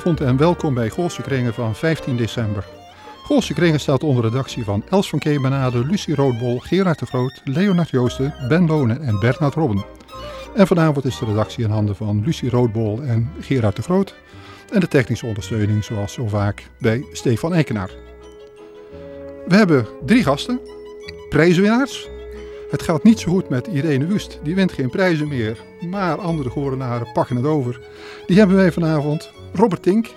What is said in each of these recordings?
Goedenavond en welkom bij Goolse Kringen van 15 december. Goolse Kringen staat onder redactie van Els van Kemenade, Lucie Roodbol, Gerard de Groot, Leonard Joosten, Ben Lonen en Bernard Robben. En vanavond is de redactie in handen van Lucie Roodbol en Gerard de Groot. En de technische ondersteuning zoals zo vaak bij Stefan Eikenaar. We hebben drie gasten, prijzenwinnaars. Het gaat niet zo goed met Irene Wust, die wint geen prijzen meer, maar andere goordenaren pakken het over. Die hebben wij vanavond. Robert Tink,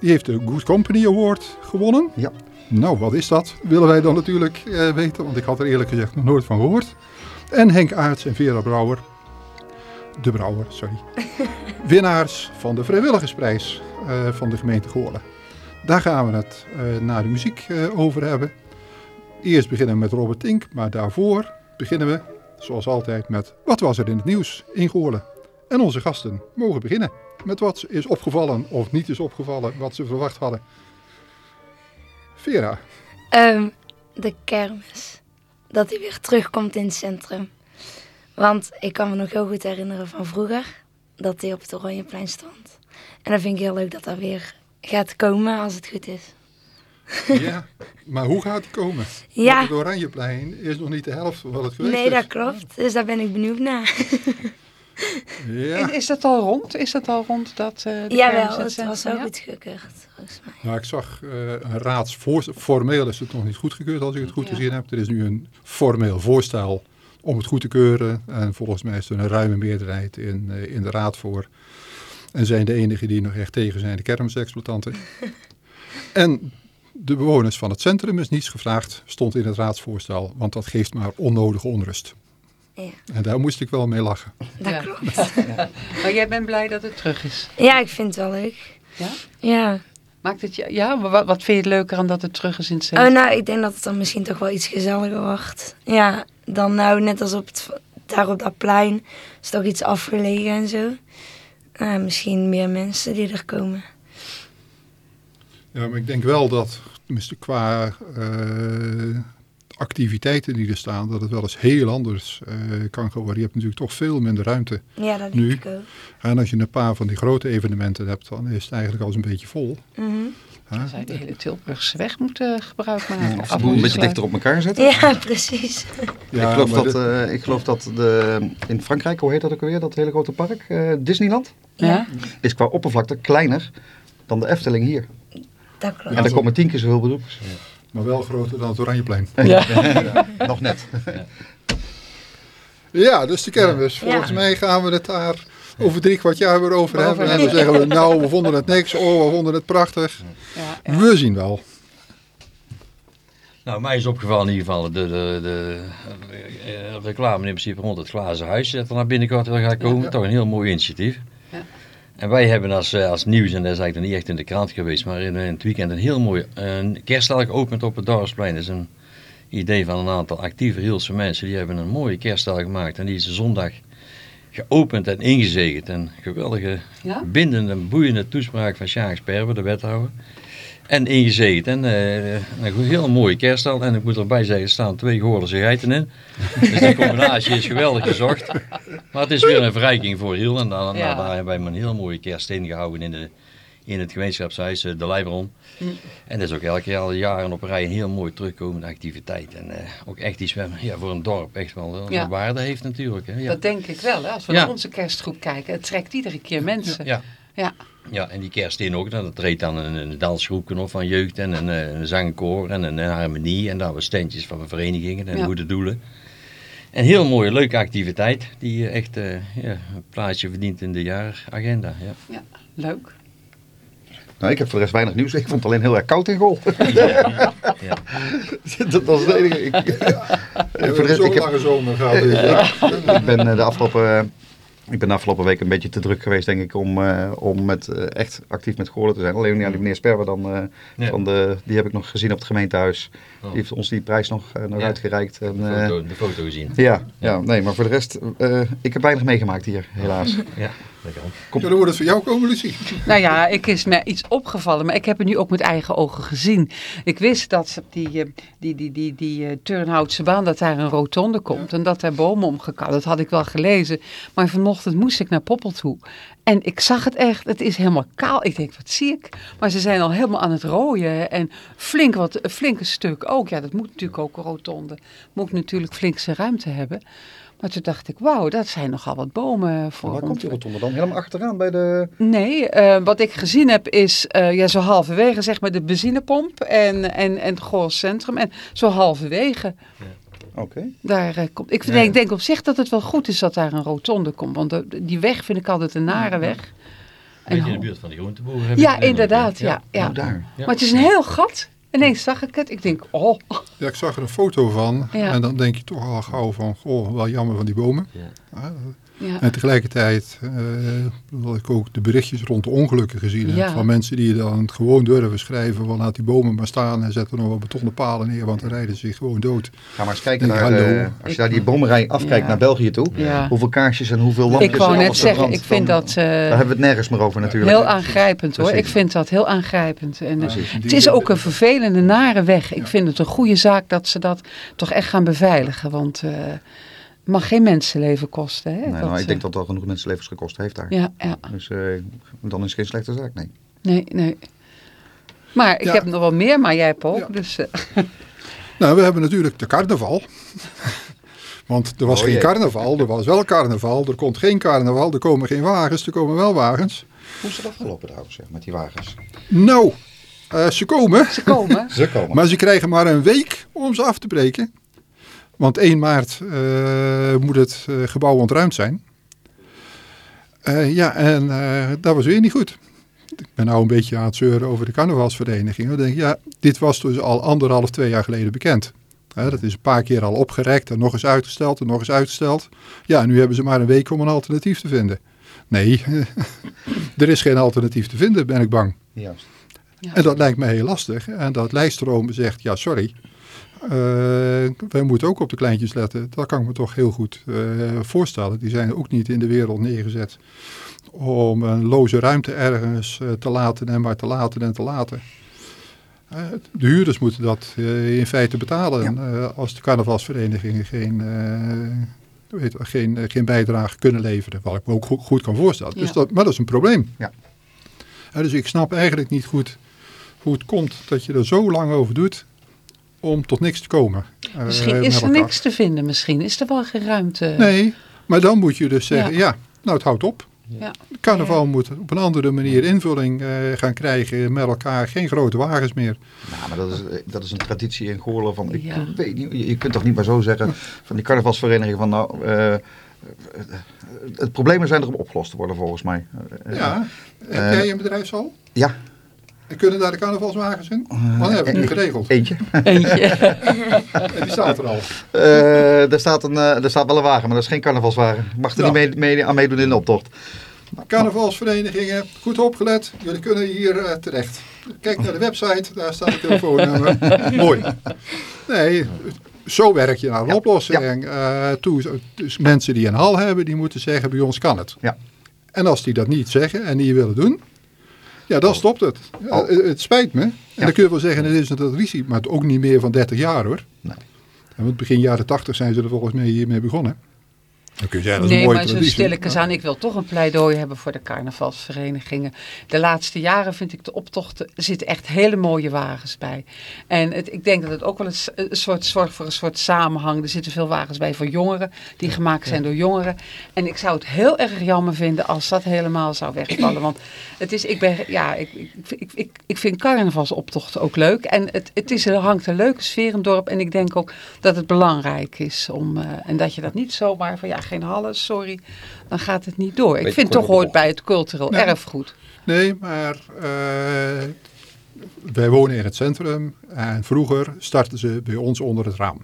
die heeft de Good Company Award gewonnen. Ja. Nou, wat is dat? Willen wij dan natuurlijk eh, weten, want ik had er eerlijk gezegd nog nooit van gehoord. En Henk Aarts en Vera Brouwer, de Brouwer, sorry. Winnaars van de vrijwilligersprijs eh, van de gemeente Goorlen. Daar gaan we het uh, na de muziek uh, over hebben. Eerst beginnen we met Robert Tink, maar daarvoor beginnen we, zoals altijd, met wat was er in het nieuws in Goorlen. En onze gasten mogen beginnen met wat is opgevallen of niet is opgevallen, wat ze verwacht hadden. Vera. Um, de kermis. Dat die weer terugkomt in het centrum. Want ik kan me nog heel goed herinneren van vroeger dat die op het Oranjeplein stond. En dan vind ik heel leuk dat dat weer gaat komen als het goed is. Ja, maar hoe gaat het komen? Ja. Want het Oranjeplein is nog niet de helft van wat het geweest nee, is. Nee, dat klopt. Dus daar ben ik benieuwd naar. Ja. Is dat al rond? Is dat al rond dat uh, de Jawel, het was ook goed gekeurd, volgens mij. Nou, ik zag uh, een raadsvoor... Formeel is het nog niet goedgekeurd, als ik het goed ja. gezien heb. Er is nu een formeel voorstel om het goed te keuren. En volgens mij is er een ruime meerderheid in, uh, in de raad voor. En zijn de enigen die nog echt tegen zijn de kermisexploitanten. en de bewoners van het centrum is niets gevraagd, stond in het raadsvoorstel. Want dat geeft maar onnodige onrust. Ja. En daar moest ik wel mee lachen. Dat ja. klopt. Ja. Maar jij bent blij dat het terug is? Ja, ik vind het wel leuk. Ja? Ja. Maakt het je, ja, wat, wat vind je het leuker aan dat het terug is in het centrum? Oh, nou, ik denk dat het dan misschien toch wel iets gezelliger wordt. Ja, dan nou net als op het, daar op dat plein is toch iets afgelegen en zo. Uh, misschien meer mensen die er komen. Ja, maar ik denk wel dat, tenminste qua uh, activiteiten die er staan, dat het wel eens heel anders uh, kan geworden. Je hebt natuurlijk toch veel minder ruimte ja, dat nu. Ik ook. En als je een paar van die grote evenementen hebt, dan is het eigenlijk al eens een beetje vol. Mm -hmm. Dan zou je de hele Tilburgse weg moeten gebruik maken. Ja, of een beetje dichter op elkaar zetten. Ja, precies. Ja, ik, geloof dat, uh, ik geloof dat de, in Frankrijk, hoe heet dat ook alweer, dat hele grote park, uh, Disneyland, ja. is qua oppervlakte kleiner dan de Efteling hier. Dat klopt. En er komen tien keer zoveel bezoekers. Ja. Maar wel groter dan het Oranjeplein. Ja. ja. Nog net. Ja, dus de kermis. Volgens mij gaan we het daar over drie kwart jaar weer over hebben. En dan zeggen we, nou, we vonden het niks. Oh, we vonden het prachtig. Ja, we zien wel. Nou, mij is opgevallen in ieder geval de, de, de, de reclame in principe rond het glazen huis dat er naar binnenkort wil gaan komen. Ja. Toch een heel mooi initiatief. En wij hebben als, als nieuws, en dat is eigenlijk niet echt in de krant geweest, maar in, in het weekend een heel mooi een kerststal geopend op het Dorpsplein. Dat is een idee van een aantal actieve Hielse mensen. Die hebben een mooie kerststal gemaakt en die is zondag geopend en ingezegend. Een geweldige, ja? bindende, boeiende toespraak van Sjaak Sperber, de wethouder. En ingezegend. En uh, een heel mooie kerststal. En ik moet erbij zeggen, er staan twee Goorlense geiten in. Dus die combinatie is geweldig gezocht. Maar het is weer een verrijking voor Hiel. En dan, ja. nou, daar hebben wij een heel mooie kerst ingehouden in, de, in het gemeenschapshuis, de Leibron. Hm. En dat is ook elke jaar al jaren op een rij een heel mooi terugkomende activiteit. En uh, ook echt iets ja, voor een dorp echt wel ja. waarde heeft natuurlijk. Hè? Ja. Dat denk ik wel. Hè? Als we naar onze kerstgroep kijken, het trekt iedere keer mensen. Ja. Ja. En die kerstin ook. Dat treedt dan een, een dansgroep nog van jeugd en een, een zangkoor en een, een, harmonie. En daar was standjes van verenigingen en Ja. goede doelen. Een heel mooie, leuke activiteit die eh, echt eh, ja, een plaatsje verdient in de jaaragenda. Ja. Ja, leuk. Nou, ik heb voor de rest weinig nieuws. Ik vond het alleen heel erg koud in Gol. Ja, ja. dat was het enige. Ik, Ja, voor de rest, Zo'n ik, heb, lange zomer gaat dit. ik ben eh, de afgelopen... Ik ben de afgelopen week een beetje te druk geweest, denk ik, om, uh, om met, uh, echt actief met Goorlen te zijn. Alleen ja, die meneer Sperber, dan, uh, Ja. van de, die heb ik nog gezien op het gemeentehuis. Oh. Die heeft ons die prijs nog, nog Ja. uitgereikt. En, De, foto, de foto gezien. ja, ja, Ja. nee, maar voor de rest, ik heb weinig meegemaakt hier, helaas. Ja, dat kan. Ja, dan wordt het voor jou komen, Lucie. Nou ja, ik is me iets opgevallen, maar ik heb het nu ook met eigen ogen gezien. Ik wist dat op die, eh, die, die, die, die eh, Turnhoutse baan, dat daar een rotonde komt en dat daar bomen omgekapt. Dat had ik wel gelezen. Maar vanochtend ochtend moest ik naar Poppel toe. En ik zag het echt, het is helemaal kaal. Ik denk, wat zie ik? Maar ze zijn al helemaal aan het rooien. En flink wat, een flinke stuk ook. Ja, dat moet natuurlijk ook een rotonde. Moet natuurlijk flink zijn ruimte hebben. Maar toen dacht ik, wauw, dat zijn nogal wat bomen voor Waar komt die rotonde dan? Helemaal achteraan bij de... Nee, eh, wat ik gezien heb is eh, ja, zo halverwege zeg maar de benzinepomp en, en, en het Goors Centrum. En zo halverwege, Oké. daar eh, komt... Ik Ja, denk, op zich dat het wel goed is dat daar een rotonde komt. Want de- die weg vind ik altijd een nare weg. Een En beetje in de buurt van die groenteboer. heb Ja, ik, inderdaad, ja. ja. Oh, daar. Ja. Maar het is een heel gat. Ineens zag ik het. Ik denk, oh, Ja, ik zag er een foto van Ja. en dan denk je toch al gauw van, goh, wel jammer van die bomen. Ja. Ja. En tegelijkertijd eh had ik ook de berichtjes rond de ongelukken gezien. Ja. Van mensen die dan gewoon durven schrijven van laat die bomen maar staan en zet er nog wel betonnen palen neer, want dan rijden ze zich gewoon dood. Ga maar eens kijken naar, hallo. eh, als je daar die bomenrij afkijkt Ja. naar België toe. Ja. Hoeveel kaarsjes en hoeveel lampjes Ik wou net zeggen, ik vind dan- dat Daar eh, hebben we het nergens meer over natuurlijk. heel aangrijpend hoor. Precies. Ik vind dat heel aangrijpend. En, eh. Het is ook een vervelende, nare weg. Ik vind het een goede zaak dat ze dat toch echt gaan beveiligen. Want eh, mag geen mensenleven kosten. Hè? Nee, nou, Dat, ik denk eh, dat dat genoeg mensenlevens gekost heeft daar. Ja, ja. Dus eh, dan is het geen slechte zaak, nee. Nee, nee. Maar ik Ja. heb nog wel meer, maar jij hebt ook. Ja. Dus, eh, Nou, we hebben natuurlijk de carnaval. Want er was Oh geen carnaval, er was wel carnaval. Er komt geen carnaval, er komen geen wagens, er komen wel wagens. Hoe is het afgelopen trouwens, zeg, met die wagens? Nou, eh, ze komen, ze komen. Ze komen. maar ze krijgen maar een week om ze af te breken. Want 1 maart eh, moet het eh, gebouw ontruimd zijn. Eh, ja, en dat was weer niet goed. Ik ben nou een beetje aan het zeuren over de carnavalsvereniging. Dan denk ik, ja, dit was dus al anderhalf, twee jaar geleden bekend. Dat is een paar keer al opgerekt en nog eens uitgesteld en nog eens uitgesteld. Ja, nu hebben ze maar een week om een alternatief te vinden. Nee, er is geen alternatief te vinden, ben ik bang. Juist. Ja. En dat lijkt mij heel lastig. En dat lijststroom zegt, ja sorry, wij moeten ook op de kleintjes letten. Dat kan ik me toch heel goed eh, voorstellen. Die zijn ook niet in de wereld neergezet om een loze ruimte ergens eh, te laten en maar te laten en te laten. Eh, de huurders moeten dat eh, in feite betalen eh, als de carnavalsverenigingen geen, eh, weet, geen, eh, geen bijdrage kunnen leveren. Wat ik me ook goed, kan voorstellen. Dus dat, maar dat is een probleem. Ja. Eh, dus ik snap eigenlijk niet goed hoe het komt dat je er zo lang over doet om tot niks te komen. eh, Misschien is er elkaar. niks te vinden. Misschien is er wel geen ruimte. Nee, maar dan moet je dus zeggen, ja, nou het houdt op. Ja. Carnaval moet op een andere manier invulling eh, gaan krijgen met elkaar. Geen grote wagens meer. Nou, maar dat is, dat is een traditie in Goorlen van, ik Ja. weet niet, je, je kunt toch niet maar zo zeggen van die carnavalsvereniging van nou, eh, het problemen zijn er om opgelost te worden volgens mij. Eh, Ja, heb eh, jij een bedrijfshal? Ja, En kunnen daar de carnavalswagens in? Wanneer hebben we het nu geregeld? eentje. Eentje. En die staat er al. Eh, er, staat een, eh, er staat wel een wagen, maar dat is geen carnavalswagen. Ik mag er Ja. niet mee, mee, aan meedoen in de optocht. Carnavalsverenigingen, goed opgelet. Jullie kunnen hier eh, terecht. Kijk naar de website, daar staat het telefoonnummer. Mooi. Nee, zo werk je naar een Ja, oplossing eh, toe. Dus mensen die een hal hebben, die moeten zeggen, bij ons kan het. Ja. En als die dat niet zeggen en niet willen doen, ja, dan stopt het. Ja, Oh. het, het spijt me. En Ja. dan kun je wel zeggen, het is een traditie, maar het ook niet meer van 30 jaar hoor. Nee. En want begin jaren 80 zijn ze er volgens mij hiermee begonnen. Dan kun je zeggen, dat is Nee, een mooie maar zo traditie. stilletjes aan. Ik wil toch een pleidooi hebben voor de carnavalsverenigingen. De laatste jaren vind ik de optochten, er zitten echt hele mooie wagens bij. En het, ik denk dat het ook wel een soort zorgt voor een soort samenhang. Er zitten veel wagens bij voor jongeren, die gemaakt zijn door jongeren. En ik zou het heel erg jammer vinden als dat helemaal zou wegvallen. Want het is, ik ben, ja, ik, ik, ik, ik, ik vind carnavalsoptochten ook leuk. En het, het is, er hangt een leuke sfeer in het dorp. En ik denk ook dat het belangrijk is om, eh, en dat je dat niet zomaar van, ja, geen hallen, sorry, dan gaat het niet door. Ik Beetje vind toch hoort bij het cultureel Nee. erfgoed. Nee, maar eh, wij wonen in het centrum en vroeger startten ze bij ons onder het raam.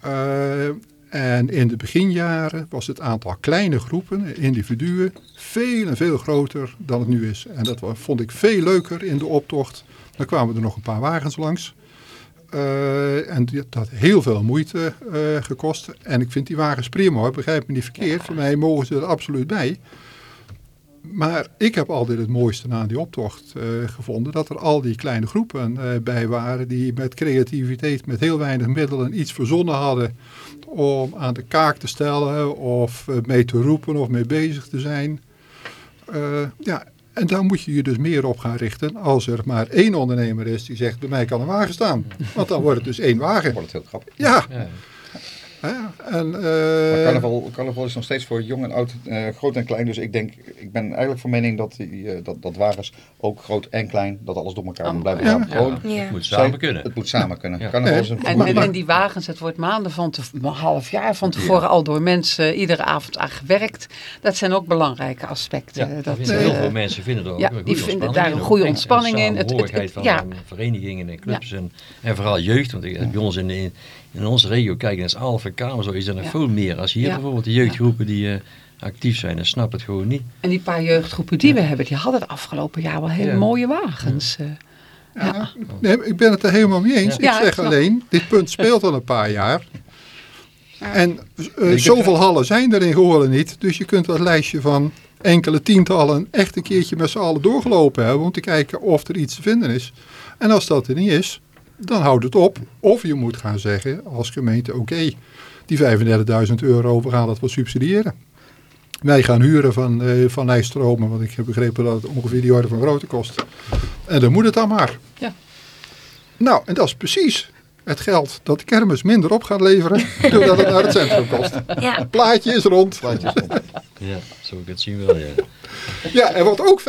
Eh, en in de beginjaren was het aantal kleine groepen, individuen, veel en veel groter dan het nu is. En dat vond ik veel leuker in de optocht. Dan kwamen er nog een paar wagens langs. Eh, en die- dat had heel veel moeite eh, gekost. En ik vind die wagens prima, hoor. begrijp me niet verkeerd. Voor mij mogen ze er absoluut bij. Maar ik heb altijd het mooiste aan die optocht eh, gevonden. Dat er al die kleine groepen bij waren die met creativiteit, met heel weinig middelen iets verzonnen hadden om aan de kaak te stellen of mee te roepen of mee bezig te zijn. Ja, en daar moet je je dus meer op gaan richten als er maar één ondernemer is die zegt bij mij kan een wagen staan. Want dan wordt het dus één wagen. wordt het heel grappig. Ja, en, Maar eh, carnaval, carnaval is nog steeds voor jong en oud, eh, groot en klein. Dus ik denk, ik ben eigenlijk van mening dat, die, eh, dat, dat wagens ook groot en klein, dat alles door elkaar moet blijven Ja. gaan. Gewoon, Ja, Ja. het moet zij- samen kunnen. Het moet samen kunnen. Ja. Carnaval is een En, en, en die wagens, het wordt maanden van tevoren, een half jaar van tevoren al door mensen iedere avond aan gewerkt. Dat zijn ook belangrijke aspecten. Ja, dat, heel veel mensen vinden er ook ja, een die vinden daar een goede ontspanning in. Het- het- van verenigingen en clubs en, en vooral jeugd. Want ik- bij ons in, in, onze regio kijken is Alphen Kamer zo is er nog Ja. veel meer. Als hier Ja. bijvoorbeeld de jeugdgroepen die eh, actief zijn, dan snap het gewoon niet. En die paar jeugdgroepen die we hebben, die hadden het afgelopen jaar wel hele Ja. mooie wagens. eh. Ja. Nee, ik ben het er helemaal mee eens. Ik zeg alleen, dit punt speelt al een paar jaar. En eh, zoveel hallen zijn er in Goorlen niet. Dus je kunt dat lijstje van enkele tientallen echt een keertje met z'n allen doorgelopen hebben. Om te kijken of er iets te vinden is. En als dat er niet is, dan houdt het op. Of je moet gaan zeggen als gemeente, oké, die 35.000 euro, we gaan dat wel subsidiëren. Wij gaan huren van, eh van Nijstromen, want ik heb begrepen dat het ongeveer die orde van grootte kost. En dan moet het dan maar. Ja. Nou, en dat is precies het geld dat de kermis minder op gaat leveren, doordat het naar het centrum kost. Ja, Plaatje is rond. Ja, zo ik het zien wel, ja. Ja, en wat ook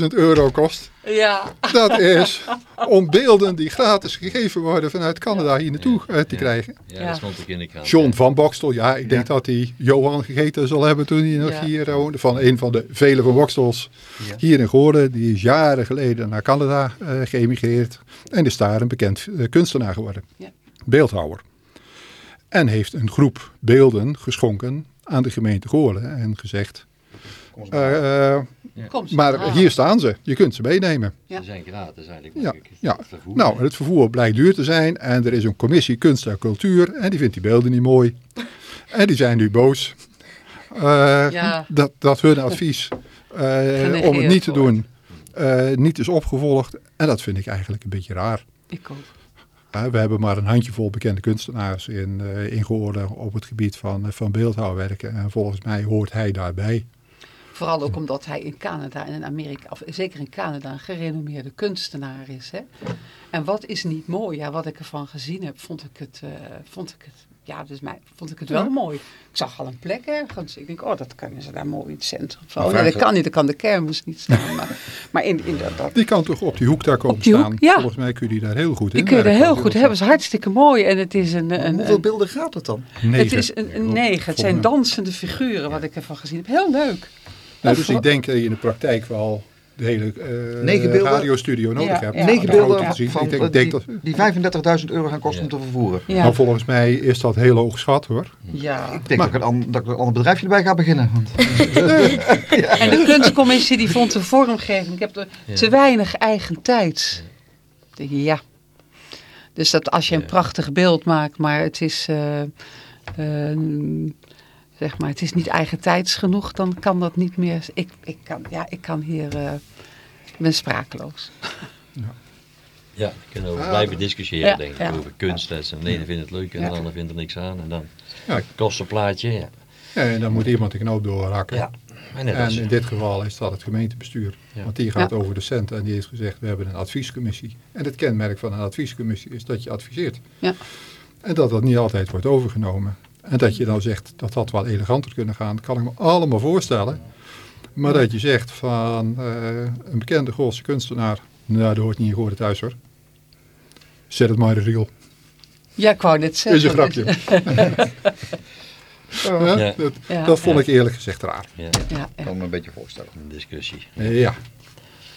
35.000 euro kost, Ja. dat is om beelden die gratis gegeven worden vanuit Canada hier naartoe eh, te Ja. krijgen. Ja, Ja. dat stond in de krant. John van Bokstel, ja, ik denk dat hij Johan gegeten zal hebben toen hij nog Ja. hier woonde. Van een van de vele van Bokstels Ja. hier in Goorden. Die is jaren geleden naar Canada eh, geëmigreerd. En is daar een bekend eh, kunstenaar geworden. Ja. Beeldhouwer. En heeft een groep beelden geschonken aan de gemeente Goorlen. En gezegd, Kom maar. eh, eh, Kom, maar hier staan ze. Je kunt ze meenemen. Ja. Ze zijn gratis eigenlijk. Ja, ik. ja. Het vervoer. Nou, het vervoer blijkt duur te zijn. En er is een commissie kunst en cultuur. En die vindt die beelden niet mooi. En die zijn nu boos. eh, Ja. dat, dat hun advies eh, om het niet te doen eh, niet is opgevolgd. En dat vind ik eigenlijk een beetje raar. Ik ook. We hebben maar een handjevol bekende kunstenaars in, eh in Goorlen op het gebied van, van beeldhouwwerken. En volgens mij hoort hij daarbij. Vooral ook omdat hij in Canada en in Amerika, of zeker in Canada, een gerenommeerde kunstenaar is. Hè? En wat is niet mooi? Ja, wat ik ervan gezien heb, vond ik het, eh, vond ik het, ja, dus mij, vond ik het wel Ja. mooi. Ik zag al een plek ergens. Ik denk, oh, dat kunnen ze daar mooi in het centrum. Van. Oh, nee, dat kan niet, dat kan de kermis niet staan. Maar, maar in, in dat, dat, Die kan toch op die hoek daar komen hoek, staan. ja. Volgens mij kun je die daar heel goed in. die kun je er heel goed hebben. Het is hartstikke mooi. En het is een, een, Hoeveel een, beelden gaat het dan? het is een, een negen. Het zijn dansende figuren wat ik ervan gezien heb. Heel leuk. Nou, dus ik denk dat je in de praktijk wel de hele eh radiostudio nodig Ja, hebt. ja. Negen beelden foto te zien. van ik denk, denk die, dat, die 35.000 euro gaan kosten om te vervoeren. Ja. nou, volgens mij is dat heel hoog geschat hoor. ja. Ik denk dat, ik een, an- dat ik een ander bedrijfje erbij ga beginnen. Want En de kunstcommissie die vond de vormgeving, ik heb er Ja. te weinig eigen tijd. Ja. Dus dat als je een Ja. prachtig beeld maakt, maar het is, eh, eh, zeg maar, het is niet eigen tijds genoeg, dan kan dat niet meer. Ik, ik, kan, ja, ik kan hier, eh, ik ben sprakeloos. Ja, we kunnen over Ah. blijven discussiëren, Ja, denk ik. ja. Over kunst. Dat is- De ene vindt het leuk en Ja. de ander vindt er niks aan. En dan Ja. kostenplaatje, ja. Ja, en dan moet iemand de knoop doorhakken. ja. En in dit geval is dat het gemeentebestuur. Ja. Want die gaat Ja. over de centen en die heeft gezegd we hebben een adviescommissie. En het kenmerk van een adviescommissie is dat je adviseert. Ja. En dat dat niet altijd wordt overgenomen. En dat je dan zegt dat dat wel eleganter kunnen gaan, kan ik me allemaal voorstellen. Maar dat je zegt van eh, een bekende Goolse kunstenaar, nou dat hoort niet in Goorden thuis hoor. Zet het maar in de reel. Ja, ik wou net zeggen. Is een grapje. Ja. Dat, Ja. dat vond ik eerlijk gezegd raar. ja, Ja, ja. kan me een beetje voorstellen. een discussie. Ja.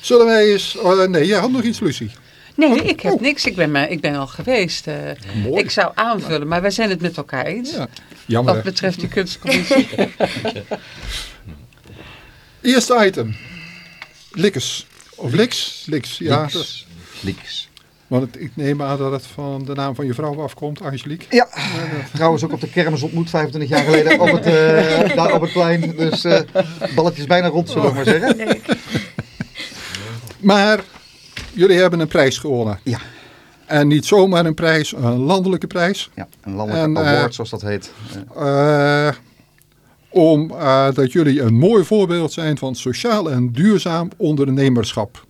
Zullen wij eens... oh, nee, jij had nog iets, Lucie. Nee, ik heb Oh. niks. Ik ben, maar, ik ben al geweest. eh. Mooi. ik zou aanvullen, maar wij zijn het met elkaar eens. Ja. Jammer. Wat betreft die kunstcommissie. Eerste item. Likkes. Of liks? Liks, ja. Leaks. Want het- ik neem aan dat het van de naam van je vrouw afkomt, Angelique. Ja, trouwens ook op de kermis ontmoet 25 jaar geleden op het, eh, daar op het plein. Dus eh balletjes bijna rond, zullen we maar zeggen. Maar jullie hebben een prijs gewonnen. Ja. En niet zomaar een prijs, een landelijke prijs. Ja, een landelijke En, eh, award, zoals dat heet. Eh, Eh omdat dat jullie een mooi voorbeeld zijn van sociaal en duurzaam ondernemerschap.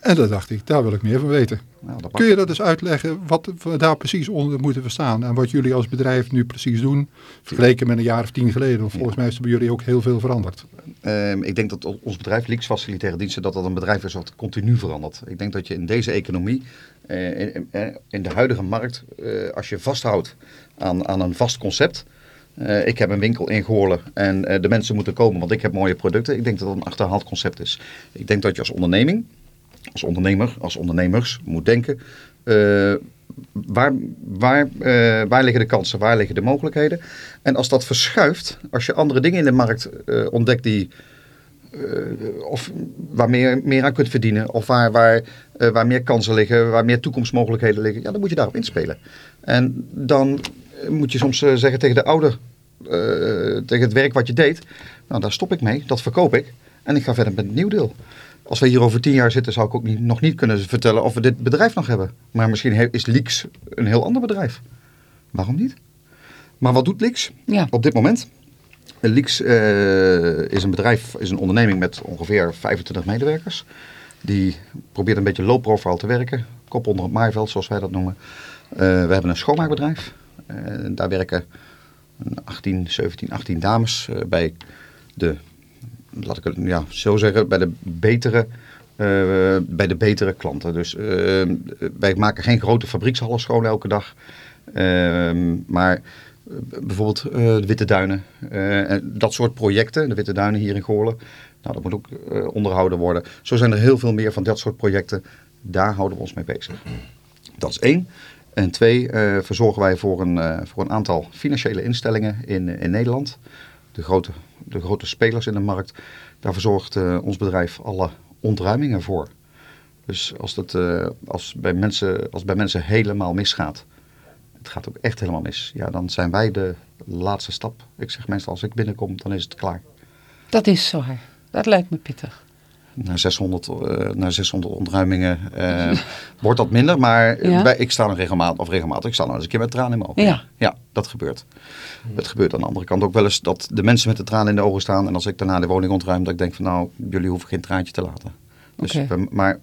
En dat dacht ik, daar wil ik meer van weten. nou. Kun je dat eens uitleggen wat we daar precies onder moeten verstaan? En wat jullie als bedrijf nu precies doen, vergeleken met een jaar of tien geleden. Want volgens mij is er bij jullie ook heel veel veranderd. Ehm, ik denk dat ons bedrijf, Leaks Facilitaire Diensten, dat dat een bedrijf is wat continu verandert. Ik denk dat je in deze economie, eh, in, in- in de huidige markt, eh, als je vasthoudt aan, aan een vast concept. eh, ik heb een winkel in Goorlen en eh, de mensen moeten komen, want ik heb mooie producten. Ik denk dat dat een achterhaald concept is. Ik denk dat je als onderneming, als ondernemer, als ondernemers moet denken... eh, waar, waar, eh, waar liggen de kansen, waar liggen de mogelijkheden? En als dat verschuift, als je andere dingen in de markt eh, ontdekt die of waar meer, meer aan kunt verdienen, of waar, waar, waar meer kansen liggen, waar meer toekomstmogelijkheden liggen, ja, dan moet je daarop inspelen. En dan moet je soms zeggen tegen de ouder, tegen het werk wat je deed, nou daar stop ik mee, dat verkoop ik en ik ga verder met een nieuw deel. Als we hier over tien jaar zitten, zou ik ook niet, nog niet kunnen vertellen of we dit bedrijf nog hebben. Maar misschien is Leaks een heel ander bedrijf. Waarom niet? Maar wat doet Leaks Ja. op dit moment? Leaks eh, is een bedrijf, is een onderneming met ongeveer 25 medewerkers. Die probeert een beetje low profile te werken. Kop onder het maaiveld, zoals wij dat noemen. Eh, we hebben een schoonmaakbedrijf. Eh, daar werken een 18, 17, 18 dames eh, bij de, laat ik het ja, zo zeggen, bij de betere, eh, bij de betere klanten. Dus eh, wij maken geen grote fabriekshallen schoon elke dag. Ehm, maar eh, bijvoorbeeld de Witte Duinen, en dat soort projecten, de Witte Duinen hier in Goorlen, nou, dat moet ook onderhouden worden. Zo zijn er heel veel meer van dat soort projecten. Daar houden we ons mee bezig. Dat is één. En twee, verzorgen wij voor een, voor een aantal financiële instellingen in, in Nederland. De grote, de grote spelers in de markt. Daar verzorgt eh, ons bedrijf alle ontruimingen voor. Dus als, dat, eh, als, bij mensen, als bij mensen helemaal misgaat, het gaat ook echt helemaal mis, ja, dan zijn wij de laatste stap. Ik zeg meestal, als ik binnenkom, dan is het klaar. Dat is zo. Dat lijkt me pittig. Na 600, eh, na 600 ontruimingen eh, wordt dat minder, maar Ja. wij, ik sta nog regelmatig, of regelmatig, ik sta nog eens een keer met tranen in mijn ogen. Ja. ja, dat gebeurt. Het gebeurt aan de andere kant ook wel eens dat de mensen met de tranen in de ogen staan en als ik daarna de woning ontruim, dat ik denk van nou, jullie hoeven geen traantje te laten. Dus, maar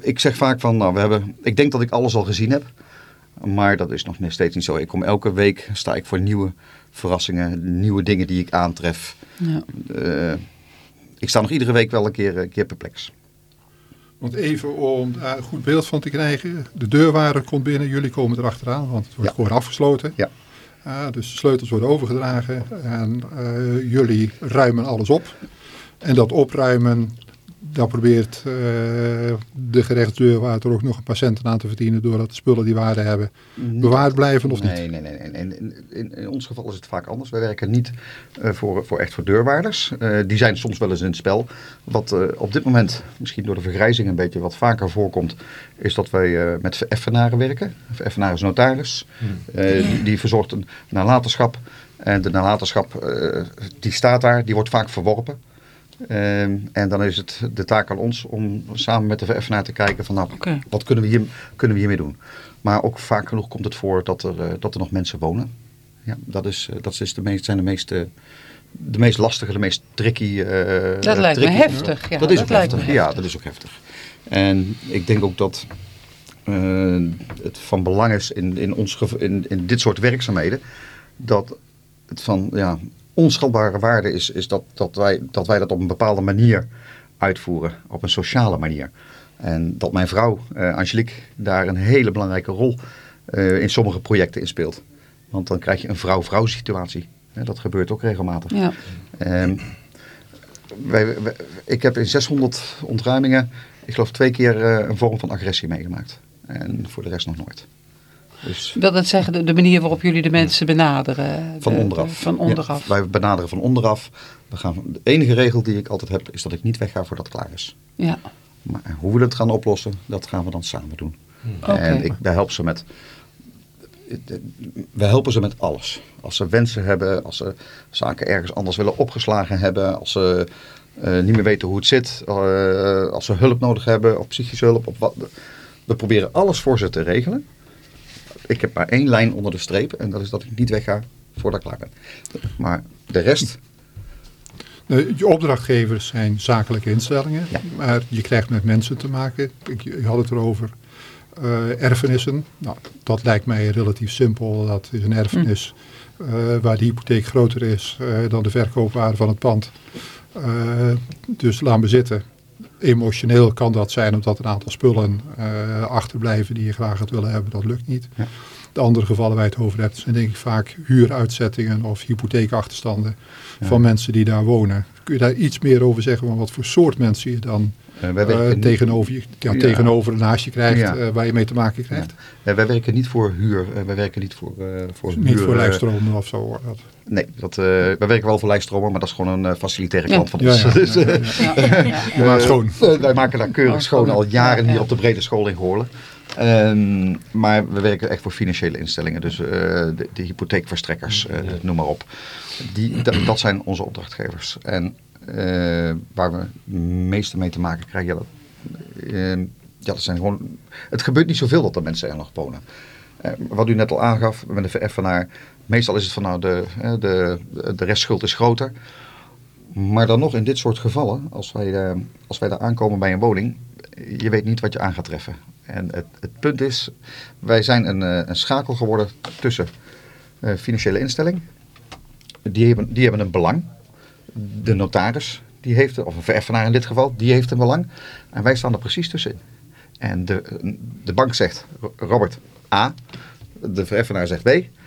ik zeg vaak van, nou, we hebben, ik denk dat ik alles al gezien heb. Maar dat is nog steeds niet zo. Ik kom elke week, sta ik voor nieuwe verrassingen, nieuwe dingen die ik aantref. Ja. Eh, ik sta nog iedere week wel een keer, een keer perplex. Want even om daar een goed beeld van te krijgen. De deurwaarder komt binnen, jullie komen erachteraan, want het wordt Ja. gewoon afgesloten. Ja. Ah, dus de sleutels worden overgedragen en eh, jullie ruimen alles op. En dat opruimen, daar probeert eh, de gerechtsdeurwaarder ook nog een paar centen aan te verdienen doordat de spullen die waarde hebben bewaard blijven of niet. Nee, nee, nee. nee. In, in, in, ons geval is het vaak anders. Wij werken niet eh, voor, voor echt voor deurwaarders. Eh, die zijn soms wel eens in het spel. Wat op dit moment, misschien door de vergrijzing een beetje wat vaker voorkomt, is dat wij met vereffenaren werken. Vereffenaar is notaris. Eh, die, die verzorgt een nalatenschap. En de nalatenschap, die staat daar, die wordt vaak verworpen. Ehm, en dan is het de taak aan ons om samen met de vereffenaar te kijken van nou, wat kunnen we, hier, kunnen we hiermee doen. Maar ook vaak genoeg komt het voor dat er, eh, dat er nog mensen wonen. Ja, dat, is, eh, dat is de meest, zijn de meest, eh, de meest lastige, de meest tricky. eh, Dat lijkt me heftig. Ja, dat is dat ook heftig. Ja, dat is ook heftig. En ik denk ook dat het van belang is in, in, ons, in, in dit soort werkzaamheden. Dat het van ja, onschatbare waarde is, is dat, dat, wij, dat wij dat op een bepaalde manier uitvoeren. Op een sociale manier. En dat mijn vrouw, eh, Angelique, daar een hele belangrijke rol eh, in sommige projecten in speelt. Want dan krijg je een vrouw-vrouw situatie. Hè, dat gebeurt ook regelmatig. Ja. Ehm, wij, wij- ik heb in 600 ontruimingen, ik geloof twee keer eh, een vorm van agressie meegemaakt. En voor de rest nog nooit. Dus Wil dat zeggen, de, de manier waarop jullie de mensen benaderen? van de- onderaf. de- van onderaf. Ja, wij benaderen van onderaf. We gaan, de enige regel die ik altijd heb is dat ik niet wegga voordat het klaar is. Ja. Maar hoe we dat gaan oplossen, dat gaan we dan samen doen. Oké. En ik, wij helpen ze met we helpen ze met alles. Als ze wensen hebben, als ze zaken ergens anders willen opgeslagen hebben, als ze eh, niet meer weten hoe het zit, eh, als ze hulp nodig hebben, of psychische hulp. Of wat. We proberen alles voor ze te regelen. Ik heb maar één lijn onder de streep en dat is dat ik niet wegga voordat ik klaar ben. Maar de rest, Je opdrachtgevers zijn zakelijke instellingen, Ja. maar je krijgt met mensen te maken. Ik, je had het erover. eh, erfenissen, nou, dat lijkt mij relatief simpel. Dat is een erfenis eh, waar de hypotheek groter is eh, dan de verkoopwaarde van het pand. Dus laat me zitten. Emotioneel kan dat zijn omdat een aantal spullen eh, achterblijven die je graag had willen hebben. Dat lukt niet. Ja. De andere gevallen waar je het over hebt zijn denk ik vaak huuruitzettingen of hypotheekachterstanden van mensen die daar wonen. Kun je daar iets meer over zeggen van wat voor soort mensen je dan eh, wij, tegenover, je, ja, Ja. tegenover en naast je krijgt, Ja. eh, waar je mee te maken krijgt? wij werken niet voor huur, wij werken niet voor, voor Niet huur, voor lijfstromen of zo. hoor. Dat, Nee, dat, eh, wij werken wel voor lijststromen, maar dat is gewoon een eh, facilitaire Ja. klant van ja, ons. ja, Dus, ja, eh, ja, ja. Je maakt schoon. Wij maken daar keurig schoon al jaren Ja, hier op de brede school in Goorlen. Ehm, maar we werken echt voor financiële instellingen, dus eh, de, de hypotheekverstrekkers, eh, noem maar op. Die, dat, zijn onze opdrachtgevers. En eh, waar we het meeste mee te maken krijgen, ja, dat, ehm, ja, dat zijn gewoon, het gebeurt niet zoveel dat er mensen er nog wonen. Eh, wat u net al aangaf met de vereffenaar, meestal is het van nou de, de, de restschuld is groter. Maar dan nog in dit soort gevallen, als wij, eh, als wij daar aankomen bij een woning, je weet niet wat je aan gaat treffen. En het, het punt is, wij zijn een, eh, een schakel geworden tussen eh, financiële instelling. Die hebben, die hebben een belang. De notaris, die heeft, of een vereffenaar in dit geval, die heeft een belang. En wij staan er precies tussenin. En de, de bank zegt, Robert, A. De vereffenaar zegt B.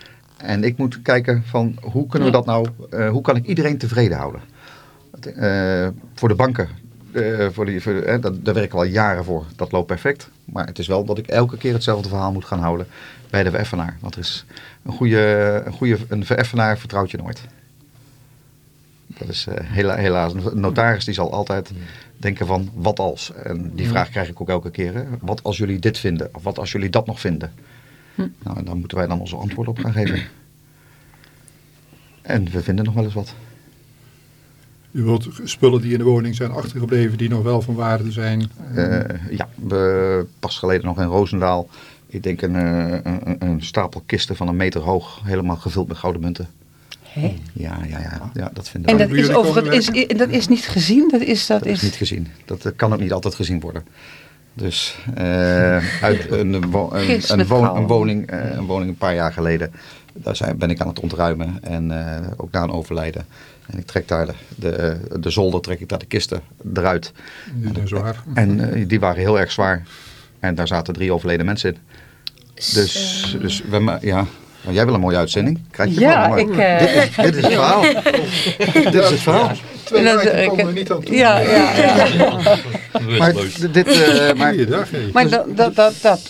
En ik moet kijken van, hoe kunnen we dat nou, eh, hoe kan ik iedereen tevreden houden? Eh, voor de banken, eh, voor die, voor eh, dat, daar werken we al jaren voor. Dat loopt perfect. Maar het is wel dat ik elke keer hetzelfde verhaal moet gaan houden bij de vereffenaar. Want er is een goede, een goede een vereffenaar vertrouwt je nooit. Dat is hela- helaas. Een notaris die zal altijd denken van wat als. En die vraag krijg ik ook elke keer. Hè? Wat als jullie dit vinden? Of wat als jullie dat nog vinden? Nou, en daar moeten wij dan onze antwoord op gaan geven. En we vinden nog wel eens wat. Je wilt spullen die in de woning zijn achtergebleven, die nog wel van waarde zijn. Eh, ja, we pas geleden nog in Roosendaal. Ik denk een, eh, een, een stapel kisten van een meter hoog, helemaal gevuld met gouden munten. Hè? Ja, ja, ja, ja dat vinden En we. dat is, over, het is, dat is niet gezien? Dat is, dat Dat is is, niet gezien. Dat eh, kan ook niet altijd gezien worden. Dus eh, uit een, wo- een, een, wo- woning, eh, een woning een paar jaar geleden, daar zijn, ben ik aan het ontruimen. En eh, ook na een overlijden. En ik trek daar de, de, de zolder, trek ik daar de kisten eruit. Die zijn zwaar. En die waren heel erg zwaar. En daar zaten drie overleden mensen in. Dus, dus we, ja, Nou, jij wil een mooie uitzending. Krijg je Ja, van, maar ik, eh, dit, is, dit is het verhaal. dit is het verhaal. Twee ik- komen er niet aan toe. ja, ja, ja. Maar dit, eh, maar. Maar dat, dat, dat, dat,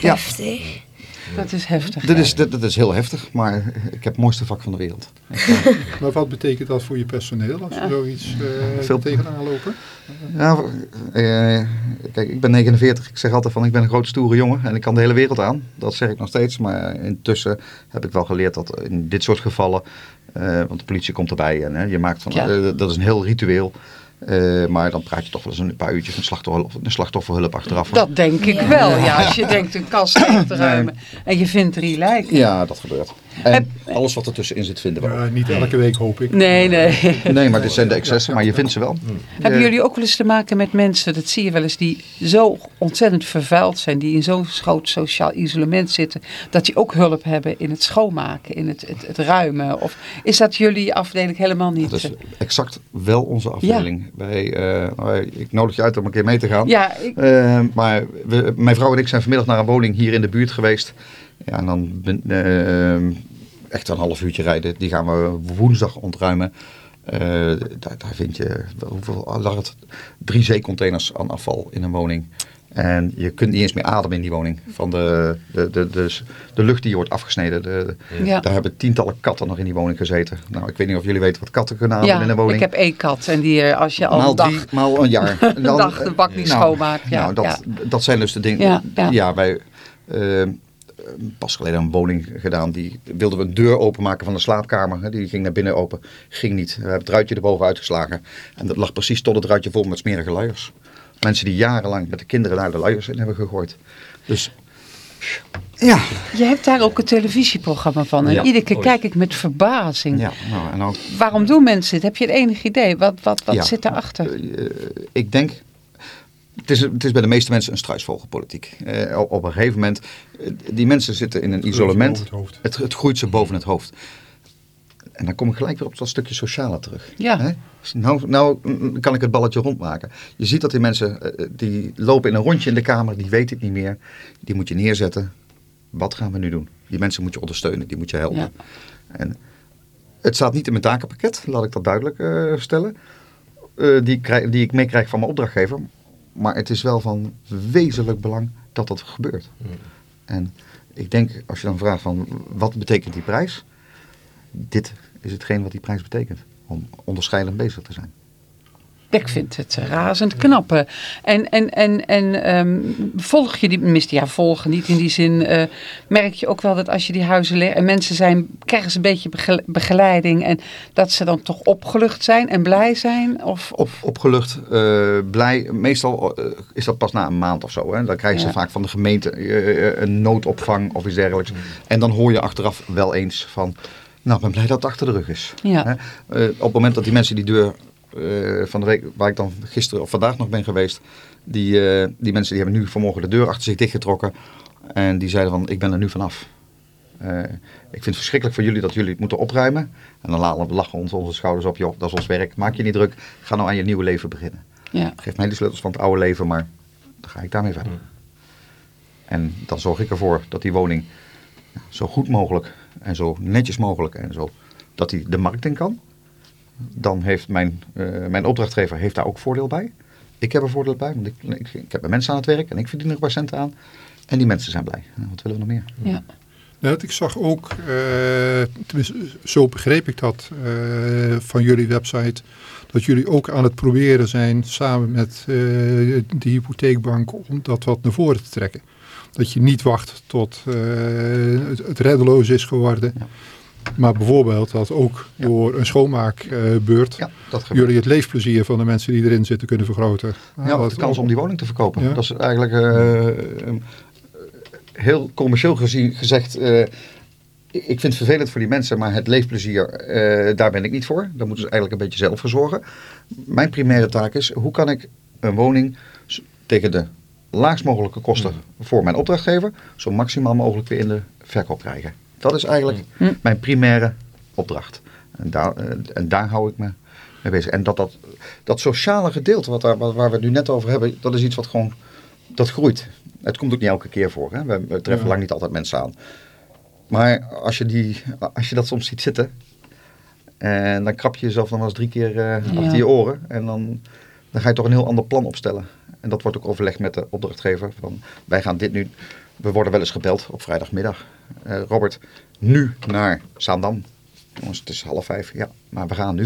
Ja. Dat is heftig. dit, ja. is, dit is heel heftig, maar ik heb het mooiste vak van de wereld. Maar wat betekent dat voor je personeel als je zoiets eh Veel- tegenaan lopen? Ja, eh, kijk, ik ben 49. Ik zeg altijd van ik ben een grote stoere jongen en ik kan de hele wereld aan. Dat zeg ik nog steeds. Maar intussen heb ik wel geleerd dat in dit soort gevallen, eh, want de politie komt erbij en hè, je maakt van, Ja. dat is een heel ritueel. Eh, maar dan praat je toch wel eens een paar uurtjes met slachtoffer, een slachtofferhulp achteraf. hoor. Dat denk ik Ja. wel, ja. Als je denkt een kast op te ruimen en je vindt drie lijken. Ja, dat gebeurt. En alles wat ertussenin zit vinden we ook. Ja, niet elke week hoop ik. Nee, nee. Nee, maar dit zijn de excessen, maar je vindt ze wel. Hebben Eh, jullie ook wel eens te maken met mensen, dat zie je wel eens, die zo ontzettend vervuild zijn, die in zo'n groot sociaal isolement zitten, dat die ook hulp hebben in het schoonmaken, in het, het, het ruimen? Of is dat jullie afdeling helemaal niet? Dat is exact wel onze afdeling. Wij, eh, wij- ik nodig je uit om een keer mee te gaan. ja, ik, Eh, maar we, mijn vrouw en ik zijn vanmiddag naar een woning hier in de buurt geweest. Ja, en dan eh, echt een half uurtje rijden. Die gaan we woensdag ontruimen. Eh, daar, daar vind je, hoeveel lag het? Drie zeecontainers aan afval in een woning. En je kunt niet eens meer ademen in die woning. Van de, de, de, de, de lucht die wordt afgesneden. De, Ja. Daar hebben tientallen katten nog in die woning gezeten. Nou, ik weet niet of jullie weten wat katten kunnen ademen in Ja, een woning. ik heb één kat en die eh, als je al maal een dag... drie, maal een jaar. Dan- dag de bak niet nou, schoonmaakt, ja, nou, dat, dat zijn dus de dingen. Ja, wij pas geleden een woning gedaan. Die wilden we een deur openmaken van de slaapkamer. Die ging naar binnen open. Ging niet. We hebben het ruitje erboven uitgeslagen. En dat lag precies tot het ruitje vol met smerige luiers. Mensen die jarenlang met de kinderen daar de luiers in hebben gegooid. Dus ja. Je hebt daar ook een televisieprogramma van. En Ja, iedere keer ooit. kijk ik met verbazing. ja nou, en ook, Waarom doen mensen dit? Heb je het enig idee? Wat, wat, wat Ja. zit daarachter? Eh, ik denk, het is, het is bij de meeste mensen een struisvogelpolitiek. Eh, op, op een gegeven moment, eh, die mensen zitten in een isolement. het. Het, het groeit ze boven het hoofd. En dan kom ik gelijk weer op dat stukje sociale terug. Ja. Hè? Nou, nou mm, kan ik het balletje rondmaken. Je ziet dat die mensen, eh, die lopen in een rondje in de kamer, die weten het niet meer. Die moet je neerzetten. Wat gaan we nu doen? Die mensen moet je ondersteunen, die moet je helpen. Ja. En het staat niet in mijn takenpakket, laat ik dat duidelijk eh, stellen. eh, die, die ik meekrijg van mijn opdrachtgever. Maar het is wel van wezenlijk belang dat dat gebeurt. En ik denk, als je dan vraagt van wat betekent die prijs? Dit is hetgeen wat die prijs betekent. Om onderscheidend bezig te zijn. Ik vind het eh, razend knap. eh. En, en, en, en ehm, volg je die, tenminste ja, volgen niet in die zin, eh, merk je ook wel dat als je die huizen legt en mensen zijn, krijgen ze een beetje begel- begeleiding en dat ze dan toch opgelucht zijn en blij zijn? Of, Op, opgelucht, eh, blij. Meestal is dat pas na een maand of zo. Hè. Dan krijgen ze Ja. vaak van de gemeente een noodopvang of iets dergelijks. En dan hoor je achteraf wel eens van... Nou, ik ben blij dat het achter de rug is. Ja. Op het moment dat die mensen die deur eh, van de week... waar ik dan gisteren of vandaag nog ben geweest... die, eh, die mensen die hebben nu vanmorgen de deur achter zich dichtgetrokken. En die zeiden van, ik ben er nu vanaf. Eh, ik vind het verschrikkelijk voor jullie dat jullie het moeten opruimen. En dan lachen we lachen ons onze schouders op. Joh, dat is ons werk. Maak je niet druk. Ga nou aan je nieuwe leven beginnen. ja. Geef mij de sleutels van het oude leven, maar dan ga ik daarmee verder. En dan zorg ik ervoor dat die woning ja, zo goed mogelijk en zo netjes mogelijk en zo dat die de markt in kan. Dan heeft mijn, eh, mijn opdrachtgever heeft daar ook voordeel bij. Ik heb er voordeel bij, want ik, ik, ik heb mijn mensen aan het werk en ik verdien er een paar centen aan. En die mensen zijn blij. Nou, wat willen we nog meer? ja. Ja, ik zag ook, eh, tenminste zo begreep ik dat eh, van jullie website, dat jullie ook aan het proberen zijn samen met eh, de hypotheekbank om dat wat naar voren te trekken. Dat je niet wacht tot eh, het, het reddeloos is geworden. Maar bijvoorbeeld dat ook door een schoonmaakbeurt Ja, jullie het leefplezier van de mensen die erin zitten kunnen vergroten. Ja, de kans om die woning te verkopen. Ja. Dat is eigenlijk eh, eh, heel commercieel gezien, gezegd. eh, ik vind het vervelend voor die mensen, maar het leefplezier, daar ben ik niet voor. Daar moeten ze eigenlijk een beetje zelf voor zorgen. Mijn primaire taak is, hoe kan ik een woning tegen de laagst mogelijke kosten voor mijn opdrachtgever, zo maximaal mogelijk weer in de verkoop krijgen. Dat is eigenlijk Hm. mijn primaire opdracht. En daar, eh, en daar hou ik me mee bezig. En dat, dat, dat sociale gedeelte wat daar, wat- waar we het nu net over hebben, dat is iets wat gewoon, dat groeit. Het komt ook niet elke keer voor. Hè? We, we treffen Ja. lang niet altijd mensen aan. Maar als je, die, als je dat soms ziet zitten, en dan krap je jezelf dan wel eens drie keer eh, Ja. achter je oren. En dan, dan ga je toch een heel ander plan opstellen. En dat wordt ook overlegd met de opdrachtgever. Van, wij gaan dit nu, we worden wel eens gebeld op vrijdagmiddag. Eh, Robert, nu naar Zaandam. Jongens, het is half vijf. Ja, maar we gaan nu.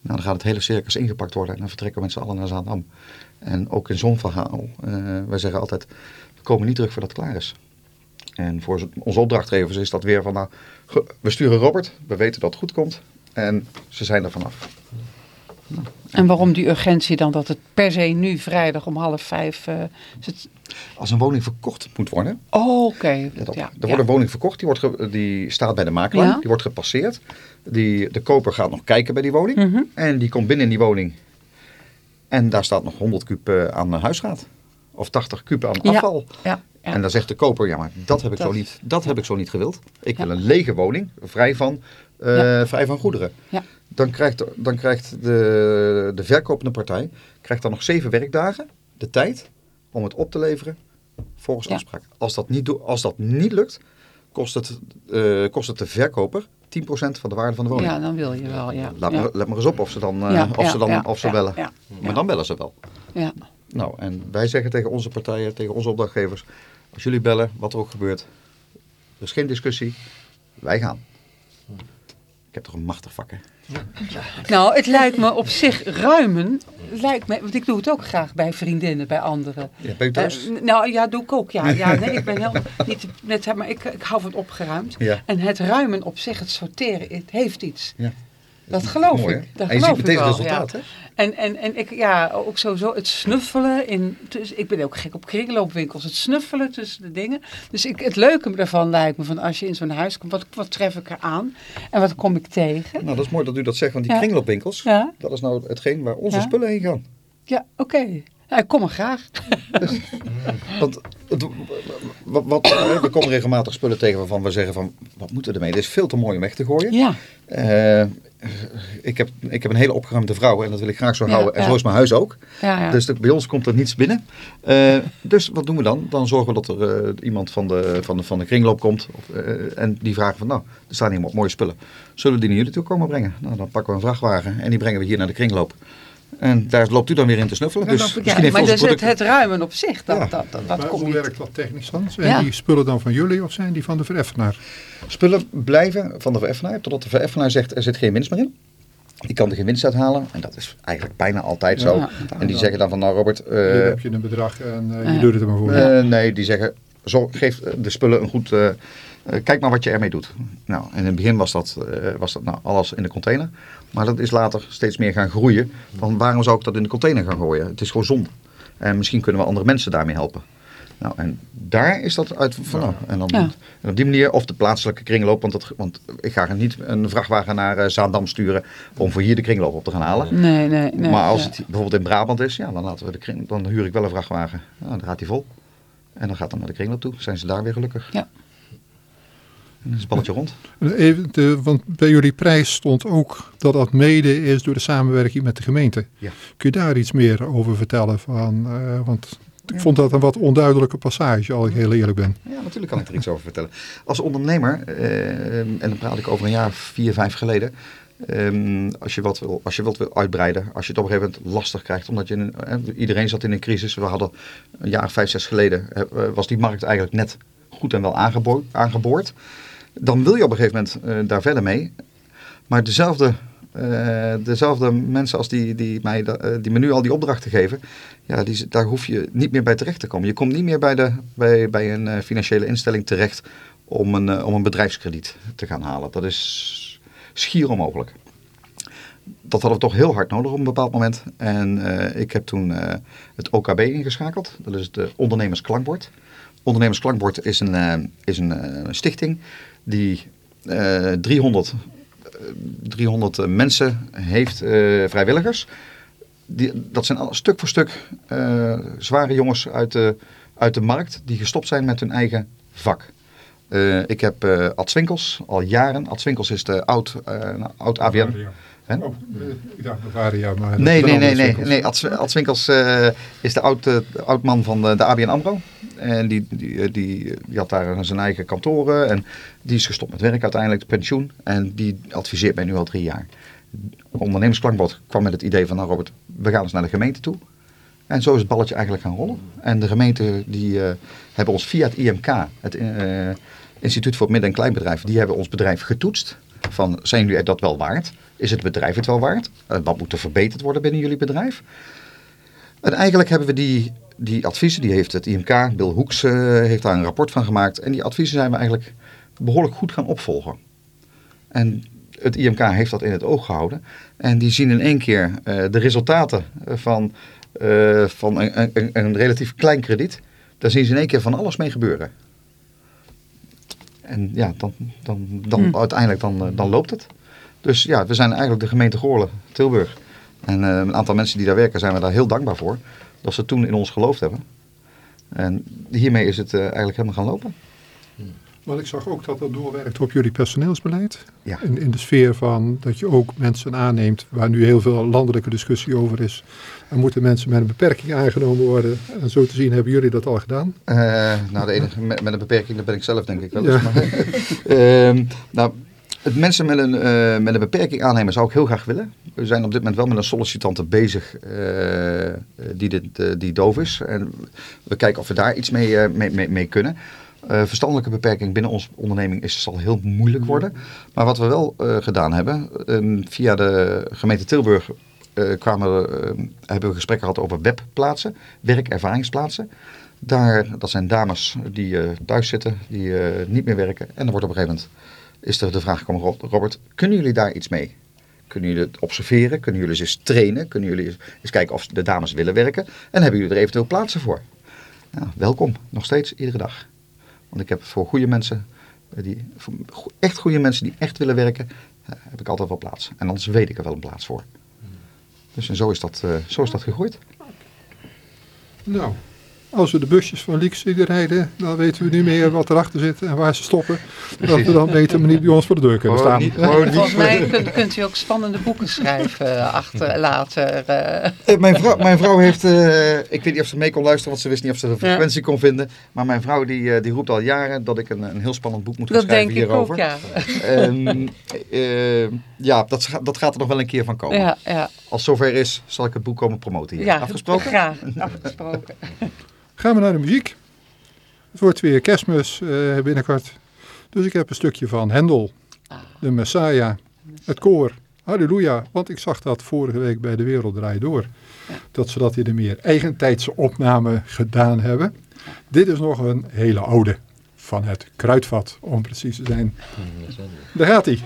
Nou, dan gaat het hele circus ingepakt worden. En dan vertrekken we met z'n allen naar Zaandam. En ook in zo'n verhaal, eh, wij zeggen altijd, we komen niet terug voordat het klaar is. En voor onze opdrachtgevers is dat weer van, nou, we sturen Robert, we weten dat het goed komt. En ze zijn er vanaf. En waarom die urgentie dan dat het per se nu vrijdag om half vijf... eh, het... Als een woning verkocht moet worden, Oh, oké. Ja, er ja. wordt een woning verkocht, die, wordt ge- die staat bij de makelaar, Ja. die wordt gepasseerd. Die, de koper gaat nog kijken bij die woning Mhm. en die komt binnen in die woning. En daar staat nog 100 kuub eh, aan huisraad. Of 80 kuub aan afval. Ja, ja. En dan zegt de koper, ja maar dat heb ik, Dat- zo, niet, dat heb ik zo niet gewild. Ik Ja. wil een lege woning, vrij van, eh, Ja. vrij van goederen. Dan krijgt, dan krijgt de, de verkopende partij krijgt dan nog zeven werkdagen de tijd om het op te leveren volgens Ja. afspraak. Als dat niet, als dat niet lukt, kost het, eh, kost het de verkoper 10% van de waarde van de woning. ja, dan wil je wel, ja. Laat, ja. maar, let maar eens op of ze dan, eh, Ja, of ze, dan, of ze bellen. Maar dan bellen ze wel. ja. Nou, en wij zeggen tegen onze partijen, tegen onze opdrachtgevers, als jullie bellen, wat er ook gebeurt, er is geen discussie, wij gaan. Ik heb toch een machtig vak, hè? Nou, het lijkt me op zich ruimen. Lijkt me, want ik doe het ook graag bij vriendinnen, bij anderen. Ja, ben je thuis? Eh, nou ja, doe ik ook. Ja, ja nee, ik ben heel niet net, maar ik, ik hou van opgeruimd. Ja. En het ruimen op zich, het sorteren, het heeft iets. Ja. Dat geloof Mooi, ik. Dat En je geloof ziet ik meteen het wel, resultaat, ja. hè? En, en, en ik, ja, ook sowieso het snuffelen. In, dus ik ben ook gek op kringloopwinkels. Het snuffelen tussen de dingen. Dus ik, het leuke ervan lijkt me van als je in zo'n huis komt. Wat, wat tref ik er aan? En wat kom ik tegen? Nou, dat is mooi dat u dat zegt, want die Ja. kringloopwinkels, Ja, dat is nou hetgeen waar onze Ja. spullen heen gaan. ja oké. Ja, ik kom er graag. Want het- wat, wat, we komen regelmatig spullen tegen waarvan we zeggen van, wat moeten we ermee? Dit is veel te mooi om weg te gooien. Ja, Eh, ik, heb, ik heb een hele opgeruimde vrouw en dat wil ik graag zo Ja, houden. En ja. zo is mijn huis ook. ja, ja. Dus bij ons komt er niets binnen. Eh, dus wat doen we dan? Dan zorgen we dat er eh, iemand van de, van, de, van de kringloop komt. Of, eh, en die vragen van, nou, er staan hier mooie spullen. Zullen we die naar jullie toe komen brengen? Nou, dan pakken we een vrachtwagen en die brengen we hier naar de kringloop. En daar loopt u dan weer in te snuffelen. Dus Ja, misschien heeft maar dus het, ruimen op zich, dat, Ja. dat, dat, dat Maar komt hoe niet. werkt dat technisch dan? Zijn Ja. die spullen dan van jullie of zijn die van de vereffenaar? Spullen blijven van de vereffenaar totdat de vereffenaar zegt er zit geen winst meer in. Die kan er geen winst uithalen. En dat is eigenlijk bijna altijd zo. Ja. En die zeggen dan van nou Robert, eh, Hier heb je een bedrag en eh, je doet het er maar voor. eh, nee, die zeggen zo, geef de spullen een goed, kijk maar wat je ermee doet. Nou, en in het begin was dat, eh, was dat nou, alles in de container. Maar dat is later steeds meer gaan groeien. Van waarom zou ik dat in de container gaan gooien? Het is gewoon zonde. En misschien kunnen we andere mensen daarmee helpen. Nou, en daar is dat uit vanaf. En, dan, Ja. en op die manier, of de plaatselijke kringloop, want, dat, want ik ga niet een vrachtwagen naar eh, Zaandam sturen om voor hier de kringloop op te gaan halen. Nee, nee, nee. maar als ja. het bijvoorbeeld in Brabant is, ja, dan, laten we de kring, dan huur ik wel een vrachtwagen. Ja, dan gaat die vol. En dan gaat dan naar de kringloop toe. Zijn ze daar weer gelukkig. Ja. Balletje rond. Even de, want bij jullie prijs stond ook dat dat mede is door de samenwerking met de gemeente. Ja. Kun je daar iets meer over vertellen? Van, eh, want ik vond dat een wat onduidelijke passage, als ik heel eerlijk ben. Ja, natuurlijk kan ik er iets over vertellen. Als ondernemer, eh, en dan praat ik over een jaar, vier, vijf geleden. ehm, als, je wat wil, als je wat wil uitbreiden, als je het op een gegeven moment lastig krijgt, omdat je eh, iedereen zat in een crisis. We hadden een jaar, vijf, zes geleden, was die markt eigenlijk net goed en wel aangebo- aangeboord. Dan wil je op een gegeven moment eh, daar verder mee. Maar dezelfde, eh, dezelfde mensen als die, die, mij, eh, die me nu al die opdrachten geven, ja, die, daar hoef je niet meer bij terecht te komen. Je komt niet meer bij, de, bij, bij een financiële instelling terecht om een, om een bedrijfskrediet te gaan halen. Dat is schier onmogelijk. Dat hadden we toch heel hard nodig op een bepaald moment. En ik heb toen het OKB ingeschakeld. Dat is het Ondernemersklankbord. Ondernemersklankbord is een, is een stichting die eh 300, eh, 300 eh, mensen heeft, eh, vrijwilligers. Die, dat zijn al, stuk voor stuk eh, zware jongens uit de, uit de markt die gestopt zijn met hun eigen vak. Eh, ik heb eh Ad Swinkels al jaren. Ad Swinkels is de oud, eh, nou, oud ABN. Oh, eh, ik dacht Bavaria, maar... Nee, nee, nee, nee. nee. Ad, Zw- Ad Swinkels eh, is de oud, eh, oud man van de, de ABN AMRO. En die, die, die, die had daar zijn eigen kantoren. En die is gestopt met werk uiteindelijk, pensioen. En die adviseert mij nu al drie jaar. Ondernemersklankbord kwam met het idee van, nou Robert, we gaan eens naar de gemeente toe. En zo is het balletje eigenlijk gaan rollen. En de gemeente die hebben ons via het IMK, het Instituut voor het Midden- en Kleinbedrijf, die hebben ons bedrijf getoetst. Van, zijn jullie dat wel waard? Is het bedrijf het wel waard? Eh, wat moet er verbeterd worden binnen jullie bedrijf? En eigenlijk hebben we die, die adviezen, die heeft het IMK, Bill Hoeks eh, heeft daar een rapport van gemaakt. En die adviezen zijn we eigenlijk behoorlijk goed gaan opvolgen. En het IMK heeft dat in het oog gehouden. En die zien in één keer eh, de resultaten van, van een, een, een relatief klein krediet. Daar zien ze in één keer van alles mee gebeuren. En ja, dan, dan, dan Hm. uiteindelijk dan, dan loopt het. Dus ja, we zijn eigenlijk de gemeente Goorlen, Tilburg. En eh, een aantal mensen die daar werken zijn we daar heel dankbaar voor. Dat ze toen in ons geloofd hebben. En hiermee is het eh, eigenlijk helemaal gaan lopen. Want ik zag ook dat dat doorwerkt op jullie personeelsbeleid. Ja. In, in de sfeer van dat je ook mensen aanneemt waar nu heel veel landelijke discussie over is. En moeten mensen met een beperking aangenomen worden. En zo te zien hebben jullie dat al gedaan. Eh, nou, de enige met, met een beperking, dat ben ik zelf denk ik wel Ja. eens. Maar, ehm, nou, Het mensen met een, eh, met een beperking aannemen zou ik heel graag willen. We zijn op dit moment wel met een sollicitante bezig eh, die, dit, eh, die doof is. En we kijken of we daar iets mee, mee, mee, mee kunnen. Verstandelijke beperking binnen onze onderneming is, zal heel moeilijk worden. Maar wat we wel gedaan hebben, eh, via de gemeente Tilburg kwamen, hebben we gesprekken gehad over webplaatsen, werkervaringsplaatsen. Daar, dat zijn dames die thuis zitten, die niet meer werken. En dan wordt op een gegeven moment is er de vraag gekomen, Rob- Robert, kunnen jullie daar iets mee? Kunnen jullie het observeren? Kunnen jullie ze eens trainen? Kunnen jullie eens, kijken of de dames willen werken? En hebben jullie er eventueel plaatsen voor? Ja, welkom, nog steeds, iedere dag. Want ik heb voor goede mensen, eh, die, voor echt goede mensen die echt willen werken, eh, heb ik altijd wel plaats. En anders weet ik er wel een plaats voor. Dus en zo is dat, eh, zo is dat gegroeid. Nou, als we de busjes van Lieks zien rijden, dan weten we nu meer wat erachter zit en waar ze stoppen. Dat we dan weten we niet bij ons voor de deur kunnen staan. niet- Volgens mij kunt, kunt u ook spannende boeken schrijven eh, achter later. eh. Eh, mijn, vrouw, mijn vrouw heeft, eh, ik weet niet of ze mee kon luisteren, want ze wist niet of ze de frequentie kon vinden. Maar mijn vrouw die, eh, die roept al jaren dat ik een, een heel spannend boek moet gaan dat denk schrijven ik ook, hierover. ja. En, eh, ja, dat, dat gaat er nog wel een keer van komen. Ja, ja, Als zover is, zal ik het boek komen promoten hier. ja. Afgesproken? Graag, afgesproken. Gaan we naar de muziek. Het wordt weer kerstmis eh, binnenkort. Dus ik heb een stukje van Hendel, Ah. de Messiah, het koor. Halleluja, want ik zag dat vorige week bij De Wereld Draai Door. Dat ze dat in een meer eigentijdse opname gedaan hebben. Dit is nog een hele oude, van het kruidvat om precies te zijn. Daar gaat hij.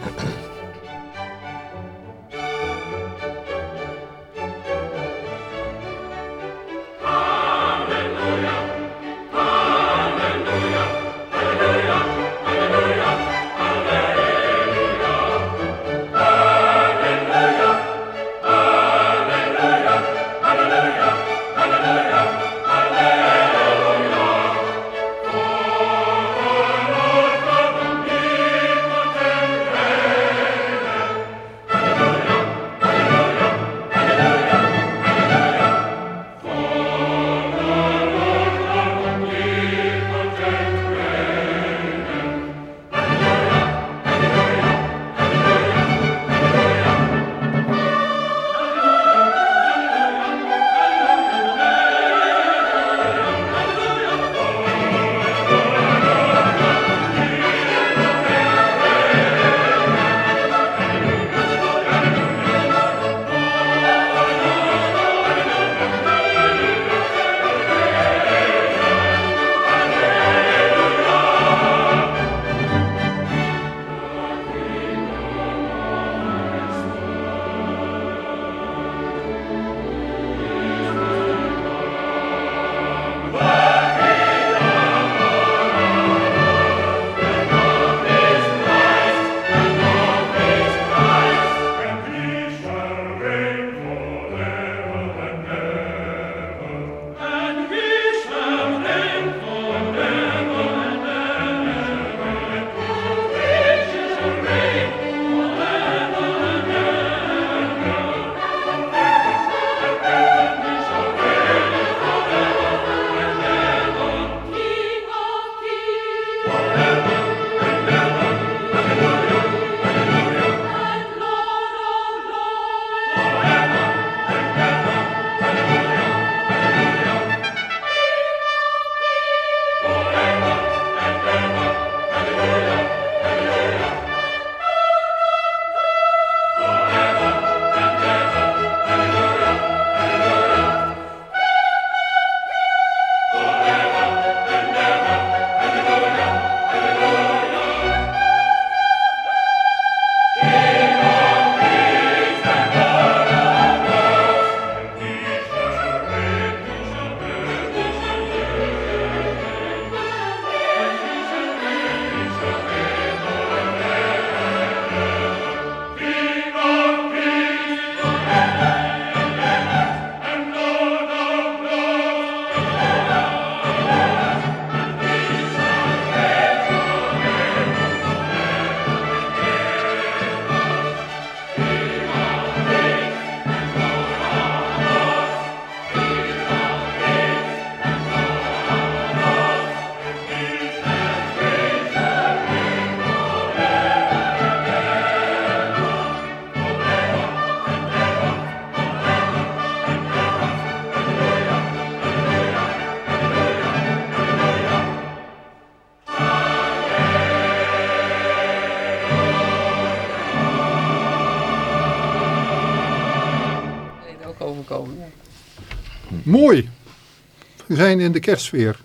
Zijn in de kerstsfeer.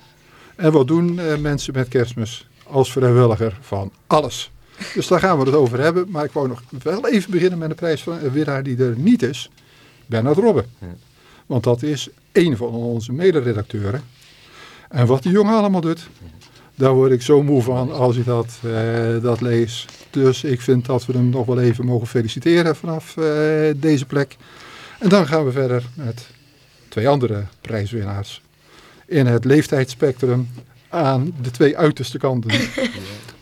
En wat doen eh, mensen met kerstmis? Als vrijwilliger van alles. Dus daar gaan we het over hebben. Maar ik wou nog wel even beginnen met een prijs van een winnaar die er niet is. Bernard Robbe. Want dat is een van onze mederedacteuren. En wat die jongen allemaal doet, daar word ik zo moe van als ik dat, eh, dat lees. Dus ik vind dat we hem nog wel even mogen feliciteren vanaf eh, deze plek. En dan gaan we verder met twee andere prijswinnaars. In het leeftijdsspectrum aan de twee uiterste kanten.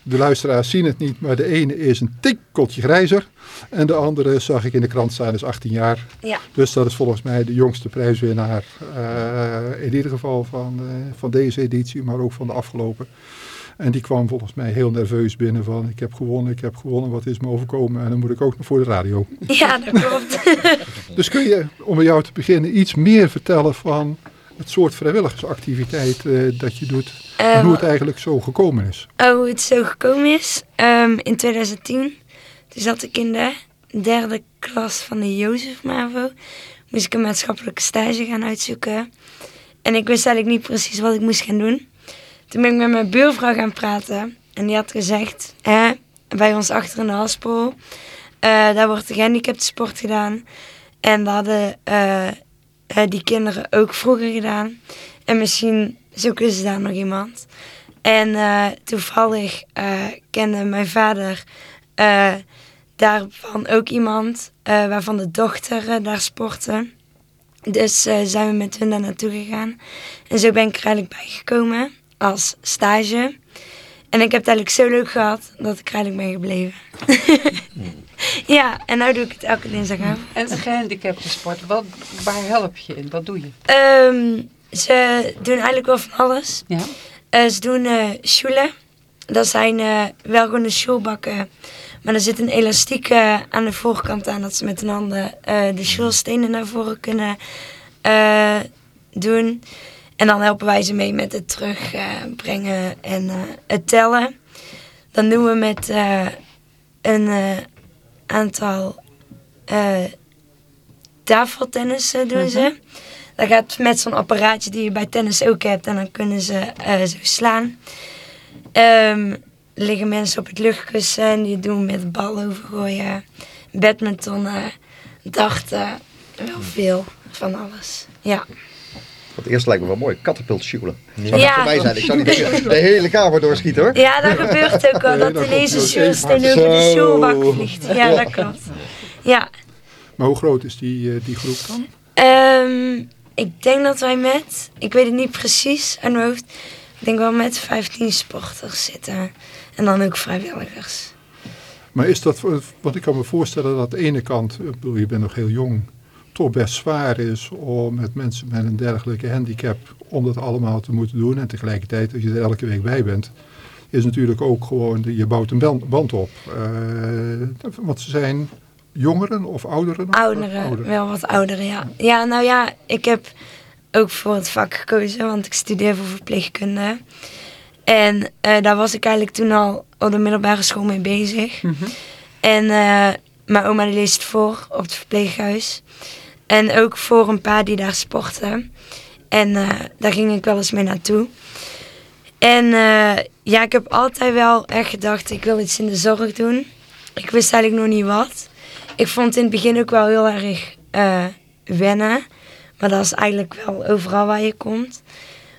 De luisteraars zien het niet, maar de ene is een tikkeltje grijzer. En de andere zag ik in de krant staan, is 18 jaar. Ja. Dus dat is volgens mij de jongste prijswinnaar. eh, in ieder geval van, eh, van deze editie, maar ook van de afgelopen. En die kwam volgens mij heel nerveus binnen van ik heb gewonnen, ik heb gewonnen, wat is me overkomen? En dan moet ik ook nog voor de radio. Ja, dat klopt. Dus kun je, om met jou te beginnen, iets meer vertellen van het soort vrijwilligersactiviteit eh, dat je doet. en Eh, hoe het eigenlijk zo gekomen is. Oh, hoe het zo gekomen is? Ehm, in 2010, toen zat ik in de derde klas van de Jozef MAVO. Moest ik een maatschappelijke stage gaan uitzoeken. En ik wist eigenlijk niet precies wat ik moest gaan doen. Toen ben ik met mijn buurvrouw gaan praten. En die had gezegd, hè, bij ons achter in de haspel, eh, daar wordt de gehandicapte sport gedaan. En dat hadden eh, eh, die kinderen ook vroeger gedaan. En misschien zoeken ze daar nog iemand. En eh, toevallig eh, kende mijn vader eh, daarvan ook iemand eh, waarvan de dochter daar sportte. Dus eh, zijn we met hun daar naartoe gegaan. En zo ben ik er eigenlijk bij gekomen als stage. En ik heb het eigenlijk zo leuk gehad dat ik er eigenlijk ben gebleven. ja, en nu doe ik het elke dinsdagavond. En de gehandicapte sport, wat, waar help je in? Wat doe je? Ehm, ze doen eigenlijk wel van alles. Ja? Eh, ze doen schoelen. Dat zijn eh, wel gewoon de. Maar er zit een elastiek aan de voorkant aan. Dat ze met hun handen de schoolstenen naar voren kunnen doen. En dan helpen wij ze mee met het terugbrengen en het tellen. Dan doen we met een aantal eh tafeltennissen doen ze. Dat gaat met zo'n apparaatje die je bij tennis ook hebt. En dan kunnen ze eh, zo slaan. Er liggen mensen op het luchtkussen. Die doen met bal overgooien. Badmintonnen. Darten. Wel veel van alles. Ja. Het eerste lijkt me wel mooi. Katapultsjoelen. Zou Ja. dat voor mij zijn? Ik zou niet de hele kamer doorschieten hoor. Ja, dat gebeurt ook wel. Nee, Dat dat ineens een over de Zo. schoolbak vliegt. Ja, dat klopt. Ja. Maar hoe groot is die, eh, die groep dan? Ehm, ik denk dat wij met, ik weet het niet precies aan mijn hoofd, ik denk wel met 15 sporters zitten. En dan ook vrijwilligers. Maar is dat, want ik kan me voorstellen dat aan de ene kant, ik bedoel, je bent nog heel jong, toch best zwaar is om met mensen met een dergelijke handicap, om dat allemaal te moeten doen. En tegelijkertijd, als je er elke week bij bent, is natuurlijk ook gewoon, je bouwt een band, op. Eh, want ze zijn jongeren of ouderen? Ouderen, wel wat ouderen, ja. Ja, nou ja, ik heb ook voor het vak gekozen, want ik studeer voor verpleegkunde. En eh, daar was ik eigenlijk toen al op de middelbare school mee bezig. En eh, mijn oma die leest voor op het verpleeghuis. En ook voor een paar die daar sporten. En eh, daar ging ik wel eens mee naartoe. En eh, ja, ik heb altijd wel echt gedacht, ik wil iets in de zorg doen. Ik wist eigenlijk nog niet wat. Ik vond het in het begin ook wel heel erg eh, wennen. Maar dat is eigenlijk wel overal waar je komt.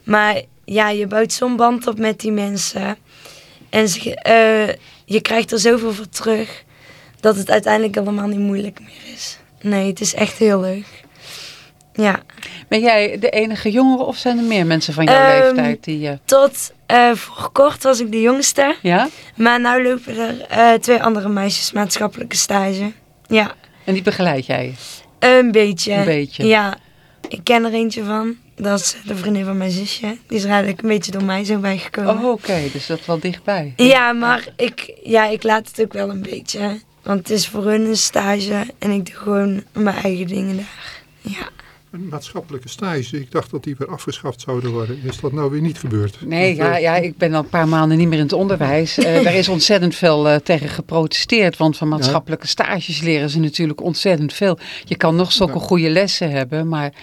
Maar ja, je bouwt zo'n band op met die mensen. En je krijgt er zoveel voor terug. Dat het uiteindelijk helemaal niet moeilijk meer is. Nee, het is echt heel leuk. Ja. Ben jij de enige jongere of zijn er meer mensen van jouw Ehm, leeftijd die... eh, Tot eh, voor kort was ik de jongste. ja? Maar nu lopen er eh, twee andere meisjes maatschappelijke stage. Ja, En die begeleid jij? een beetje. Een beetje. Ja, ik ken er eentje van. Dat is de vriendin van mijn zusje. Die is er eigenlijk een beetje door mij zo bijgekomen. Oh, oké. Dus dat wel dichtbij. Ja, maar ik, ja, ik laat het ook wel een beetje. Want het is voor hun een stage en ik doe gewoon mijn eigen dingen daar. Ja. maatschappelijke stages, ik dacht dat die weer afgeschaft zouden worden. Is dat nou weer niet gebeurd? Nee, ja, eh, ja, ik ben al een paar maanden niet meer in het onderwijs. Eh daar is ontzettend veel eh, tegen geprotesteerd. Want van maatschappelijke stages leren ze natuurlijk ontzettend veel. Je kan nog zulke goede lessen hebben, maar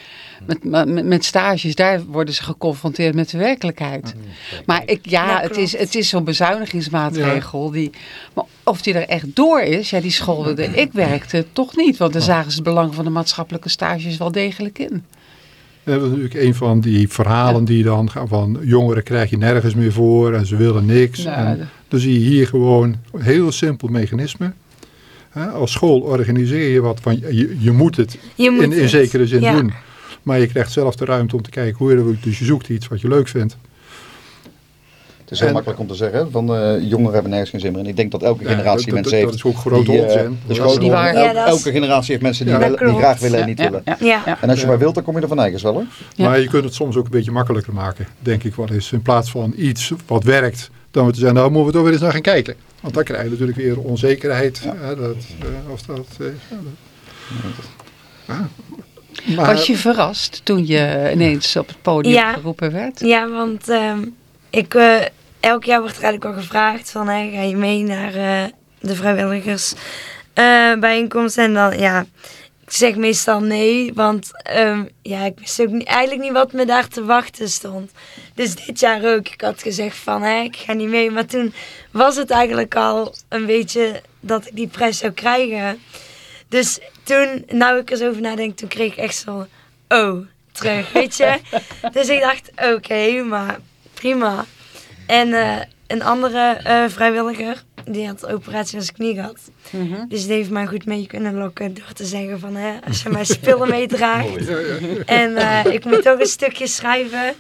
met, met, met stages, daar worden ze geconfronteerd met de werkelijkheid. Maar ik, ja, het is, het is zo'n bezuinigingsmaatregel. Die, maar of die er echt door is, ja, die school ik werkte toch niet. Want daar zagen ze het belang van de maatschappelijke stages wel degelijk in. Dat is natuurlijk een van die verhalen die dan gaan van jongeren krijg je nergens meer voor en ze willen niks. Nou, en dan zie je hier gewoon een heel simpel mechanisme. Hè, Als school organiseer je wat van je, je moet het Je moet in, in zekere zin Ja. doen. Maar je krijgt zelf de ruimte om te kijken hoe je dat doet. Dus je zoekt iets wat je leuk vindt. Het is heel En- makkelijk om te zeggen, van eh, jongeren hebben nergens geen zin meer. En ik denk dat elke generatie dat- mensen dat- heeft. dat is ook grote die, onzin. Dat is niet waar. Elke, dat is- elke generatie heeft mensen die, Ja, wel- dat die graag willen en niet ja, willen. ja, Ja. ja. En als je Ja. maar wilt, dan kom je er van eigens wel hoor. Ja. Maar je kunt het soms ook een beetje makkelijker maken, denk ik wel eens. In plaats van iets wat werkt, dan we te zeggen, nou moeten we toch weer eens naar gaan kijken. Want dan krijg je natuurlijk weer onzekerheid. hè, dat, eh, of dat, eh, Ah. Maar- Was je verrast toen je ineens op het podium Ja. geroepen werd? Ja, want ehm, ik, eh, elk jaar wordt er eigenlijk wel gevraagd van, hè, ga je mee naar eh, de vrijwilligers eh? En dan, ja, ik zeg meestal nee, want ehm, ja, ik wist ook niet, eigenlijk niet wat me daar te wachten stond. Dus dit jaar ook, ik had gezegd van, hè, ik ga niet mee. Maar toen was het eigenlijk al een beetje dat ik die prijs zou krijgen. Dus toen, nou ik er zo over nadenk, toen kreeg ik echt zo, oh, terug, weet je. dus ik dacht, oké, maar prima. En eh, een andere eh, vrijwilliger, die had operatie aan zijn knie gehad. Mhm. Dus die heeft mij goed mee kunnen lokken door te zeggen van, hè, als je mijn spullen meedraagt en eh, ik moet toch een stukje schrijven,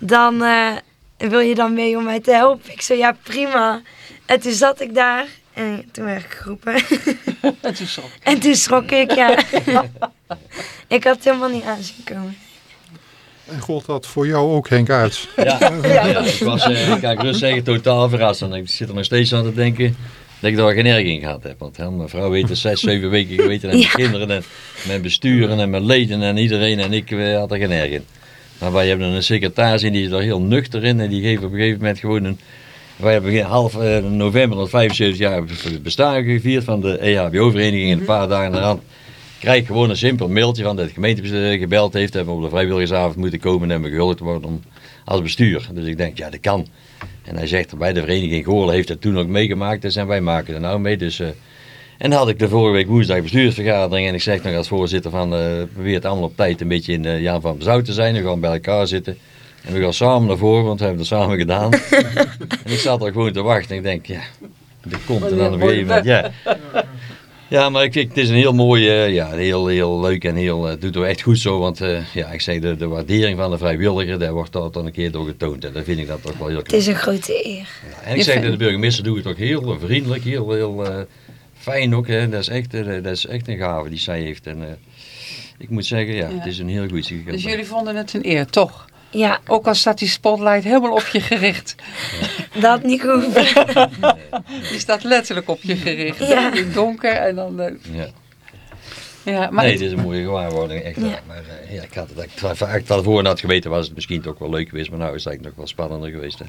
dan wil je dan mee om mij te helpen. Ik zei, ja prima. En toen zat ik daar en toen werd ik geroepen. En toen schrok ik. En toen schrok ik, ja. ik had het helemaal niet aanzien komen. En gold dat voor jou ook, Henk Aerts? Ja, ja. ik was, eh, ik kan gerust zeggen, totaal verrast. En ik zit er nog steeds aan te denken dat ik daar geen erg in gehad heb. Want hè, mijn vrouw weet er zes, zeven weken geweten. En Ja. mijn kinderen en mijn besturen en mijn leden en iedereen. En ik eh, had er geen erg in. Maar wij hebben een secretaris in, die is er heel nuchter in. En die geeft op een gegeven moment gewoon een... Wij hebben begin half eh, november, dat 75 jaar bestaan gevierd van de EHBO-vereniging. En een paar dagen eraan krijg ik gewoon een simpel mailtje van dat de gemeente eh, gebeld heeft. Hebben we op de vrijwilligersavond moeten komen en hebben gehuldigd worden om, als bestuur. Dus ik denk, ja dat kan. En hij zegt, bij de vereniging Goorlen heeft dat toen ook meegemaakt. Dus en wij maken er nou mee. Dus, eh, en dan had ik de vorige week woensdag bestuursvergadering. En ik zeg nog als voorzitter van, eh probeer het allemaal op tijd een beetje in uh, Jan van Bezouw te zijn. We gaan bij elkaar zitten. En we gaan samen naar voren, want we hebben het samen gedaan. en ik zat er gewoon te wachten. En ik denk, ja, dat komt er dan op een gegeven moment. Ja. Ja, maar ik, ik- het is een heel mooi, eh, ja, heel, heel leuk en heel, het doet er echt goed zo. Want eh, ja, ik zeg, de, de waardering van de vrijwilliger, daar wordt dat dan een keer door getoond. En dat vind ik dat toch wel heel Het knap. is een grote eer. Ja, en ik Je zeg, de burgemeester doet het ook heel vriendelijk, heel, heel eh, fijn ook. Hè. Dat, is echt, eh, dat is echt een gave die zij heeft. En eh, ik moet zeggen, ja, Ja. het is een heel goed ziek. Dus jullie vonden het een eer, toch? Ja, Ook al staat die spotlight helemaal op je gericht. dat niet goed. Die staat letterlijk op je gericht. Ja. In het donker en dan... eh, Ja. ja, maar nee, het- is een mooie gewaarwording, echt. Ja. Maar eh, ja, ik had het eigenlijk als ik het had geweten, was het misschien toch wel leuk geweest. Maar nou is het eigenlijk nog wel spannender geweest. Hè.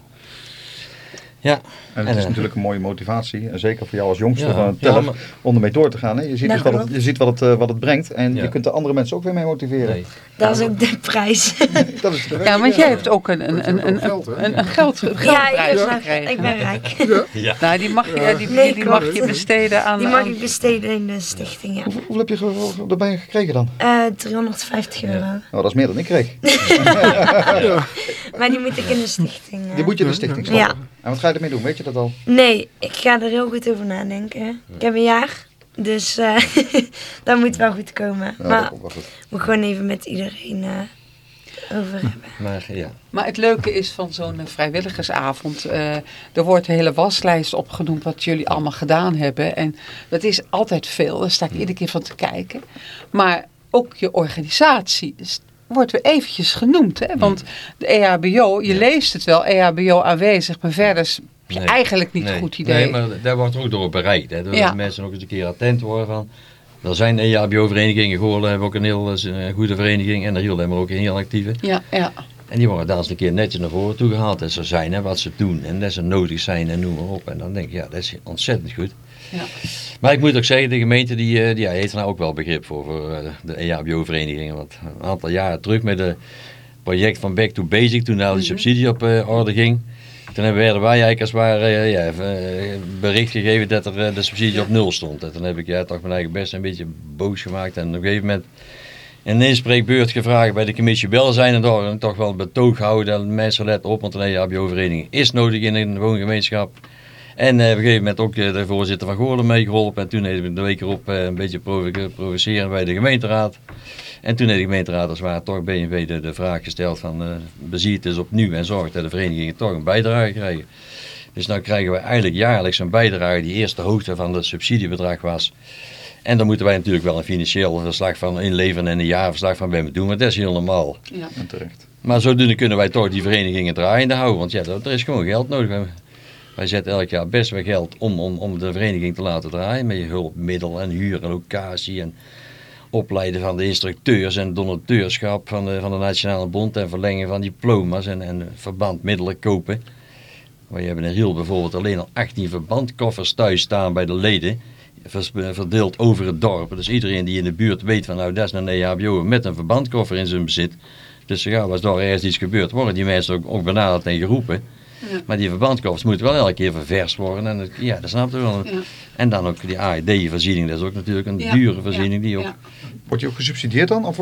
Ja. En het En, is eh, natuurlijk een mooie motivatie. En zeker voor jou als jongste Ja, van een ja, teller maar- om ermee door te gaan. Hè? Je ziet, dus wat het, je ziet wat, het, eh, wat het brengt. En Ja. je kunt de andere mensen ook weer mee motiveren. Nee. Dat is ook de prijs. Dat is ja, want jij hebt ook een, een, een, een, Geld, een, een geld, Ja, geldprijs gekregen. ik ben rijk. Ja. Nou, die mag je, die, Nee, die mag je besteden aan... Die mag ik besteden in de stichting, ja. Hoeveel, hoeveel heb je erbij gekregen dan? Eh 350 euro. Nou, dat is meer dan ik kreeg. Maar die moet ik in de stichting. Die moet je in de stichting Ja. En wat ga je ermee doen? Weet je dat al? Nee, ik ga er heel goed over nadenken. Ik heb een jaar. Dus eh dat moet wel goed komen. Ja, maar dat komt wel goed. moet gewoon even met iedereen eh, over hebben. Maar ja. Maar het leuke is van zo'n eh, vrijwilligersavond, eh, er wordt een hele waslijst opgenoemd wat jullie allemaal gedaan hebben. En dat is altijd veel, daar sta ik iedere keer van te kijken. Maar ook je organisatie is- wordt weer eventjes genoemd. Hè? Want de EHBO, je leest het wel, EHBO aanwezig, maar verder Nee. eigenlijk niet nee. een goed idee. Nee, maar daar wordt er ook door bereikt. Hè, doordat Ja. mensen nog eens een keer attent worden van... Er zijn EHBO-verenigingen, Goorlen hebben ook een heel eh, goede vereniging en de Riel hebben we ook een heel actieve. Ja, ja. En die worden daar eens een keer netjes naar voren toe gehaald. En ze zijn en wat ze doen en dat ze nodig zijn en noem maar op. En dan denk ik, ja, dat is ontzettend goed. Ja. Maar ik moet ook zeggen, de gemeente die, eh, die ja, heeft er nou ook wel begrip voor, voor eh, de EHBO-verenigingen. Want een aantal jaren terug met het project van Back to Basic, toen daar die subsidie op eh, orde ging. Toen hebben werden wij eigenlijk als ware ja, bericht gegeven dat er de subsidie op nul stond. En toen heb ik ja, toch mijn eigen best een beetje boos gemaakt. En op een gegeven moment een inspreekbeurt gevraagd bij de commissie Welzijn. En daar toch wel betoog gehouden dat mensen letten op, want een EHBO-vereniging is nodig in een woongemeenschap. En eh, op een gegeven moment ook eh, de voorzitter van Goorlen meegeholpen. En toen hebben we de week erop eh, een beetje provo- provoceren bij de gemeenteraad. En toen heeft de gemeenteraad als het ware toch BNV de, de vraag gesteld van eh bezie het eens opnieuw en zorg dat de verenigingen toch een bijdrage krijgen. Dus nu krijgen we eigenlijk jaarlijks een bijdrage die eerst de hoogte van het subsidiebedrag was. En dan moeten wij natuurlijk wel een financieel verslag van inleveren en een jaarverslag van bij me doen, maar dat is heel normaal. ja. En terecht. Maar zodoende kunnen wij toch die verenigingen draaiende houden, want ja, er is gewoon geld nodig. Wij- zetten elk jaar best wel geld om, om, om de vereniging te laten draaien, met hulpmiddel en huur en locatie en opleiden van de instructeurs en donateurschap van de, van de Nationale Bond en verlengen van diploma's en, en verbandmiddelen kopen. We hebben in Riel bijvoorbeeld alleen al 18 verbandkoffers thuis staan bij de leden, verdeeld over het dorp. Dus iedereen die in de buurt weet van nou dat is een EHBO met een verbandkoffer in zijn bezit. Dus ja, als daar ergens iets gebeurt, worden die mensen ook, ook benaderd en geroepen. Ja. Maar die verbandkoffers moeten wel elke keer ververst worden. En ja, dat snap je wel. Ja. En dan ook die AED-voorziening, dat is ook natuurlijk een Ja. dure voorziening die ook Ja. Wordt die ook gesubsidieerd dan? Of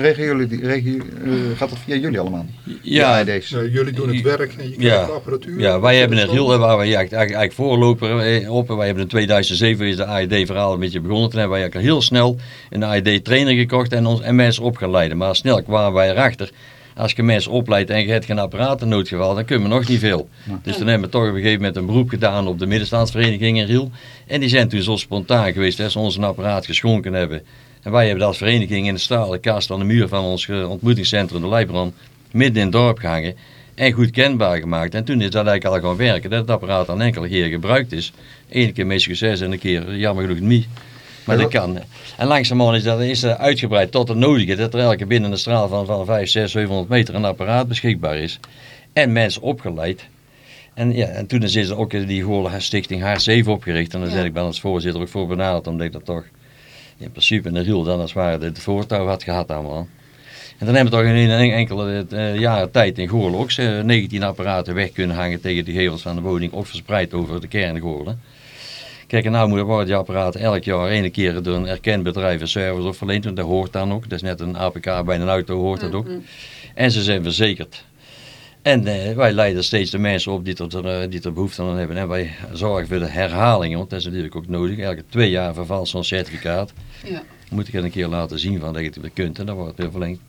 regelen jullie, eh, gaat dat via jullie allemaal? Ja, AED's? Nou, jullie doen het werk en je krijgt Ja. de apparatuur. Ja, wij hebben het heel waar we eigenlijk, eigenlijk voorloper op. Wij hebben in 2007 is de AED-verhaal een beetje begonnen. Toen hebben wij heel snel een AED-trainer gekocht en, ons, en mensen opgeleid. Maar snel kwamen wij erachter. Als je mensen opleidt en je hebt geen apparaat in noodgeval, dan kunnen we nog niet veel. Dus toen hebben we toch op een gegeven moment een beroep gedaan op de middenstandsvereniging in Riel. En die zijn toen zo spontaan geweest dat ze ons een apparaat geschonken hebben. En wij hebben dat als vereniging in de stalen kast aan de muur van ons eh, ontmoetingscentrum, de Leibran, midden in het dorp gehangen. En goed kenbaar gemaakt. En toen is dat eigenlijk al gaan werken. Dat het apparaat dan enkele keer gebruikt is. Eén keer met succes en een keer jammer genoeg niet. Maar dat kan. En langzamerhand is dat is dat uitgebreid tot het nodige. Dat er elke binnen een straal van, van 5, 6, 700 meter een apparaat beschikbaar is. En mensen opgeleid. En, ja, en toen is er ook die Goorlen Stichting Haar7 opgericht. En daar Ja. ben ik ben als voorzitter ook voor benaderd. Omdat ik dat toch in principe in de Riel dan als het ware het voortouw had gehad allemaal. En dan hebben we toch in een enkele eh, jaren tijd in Goorlen ook eh, 19 apparaten weg kunnen hangen tegen de gevels van de woning. Ook verspreid over de kern Goorlen. Kijk, en nou worden die apparaten elk jaar ene keer door een erkend bedrijf een service of verleend. Want dat hoort dan ook. Dat is net een APK bij een auto hoort dat ook. En ze zijn verzekerd. En eh, wij leiden steeds de mensen op die er, eh, die er behoefte aan hebben. En wij zorgen voor de herhalingen, want dat is natuurlijk ook nodig. Elke twee jaar vervalt zo'n certificaat. Ja. Moet ik het een keer laten zien van dat je het weer kunt en dan wordt het weer verlengd.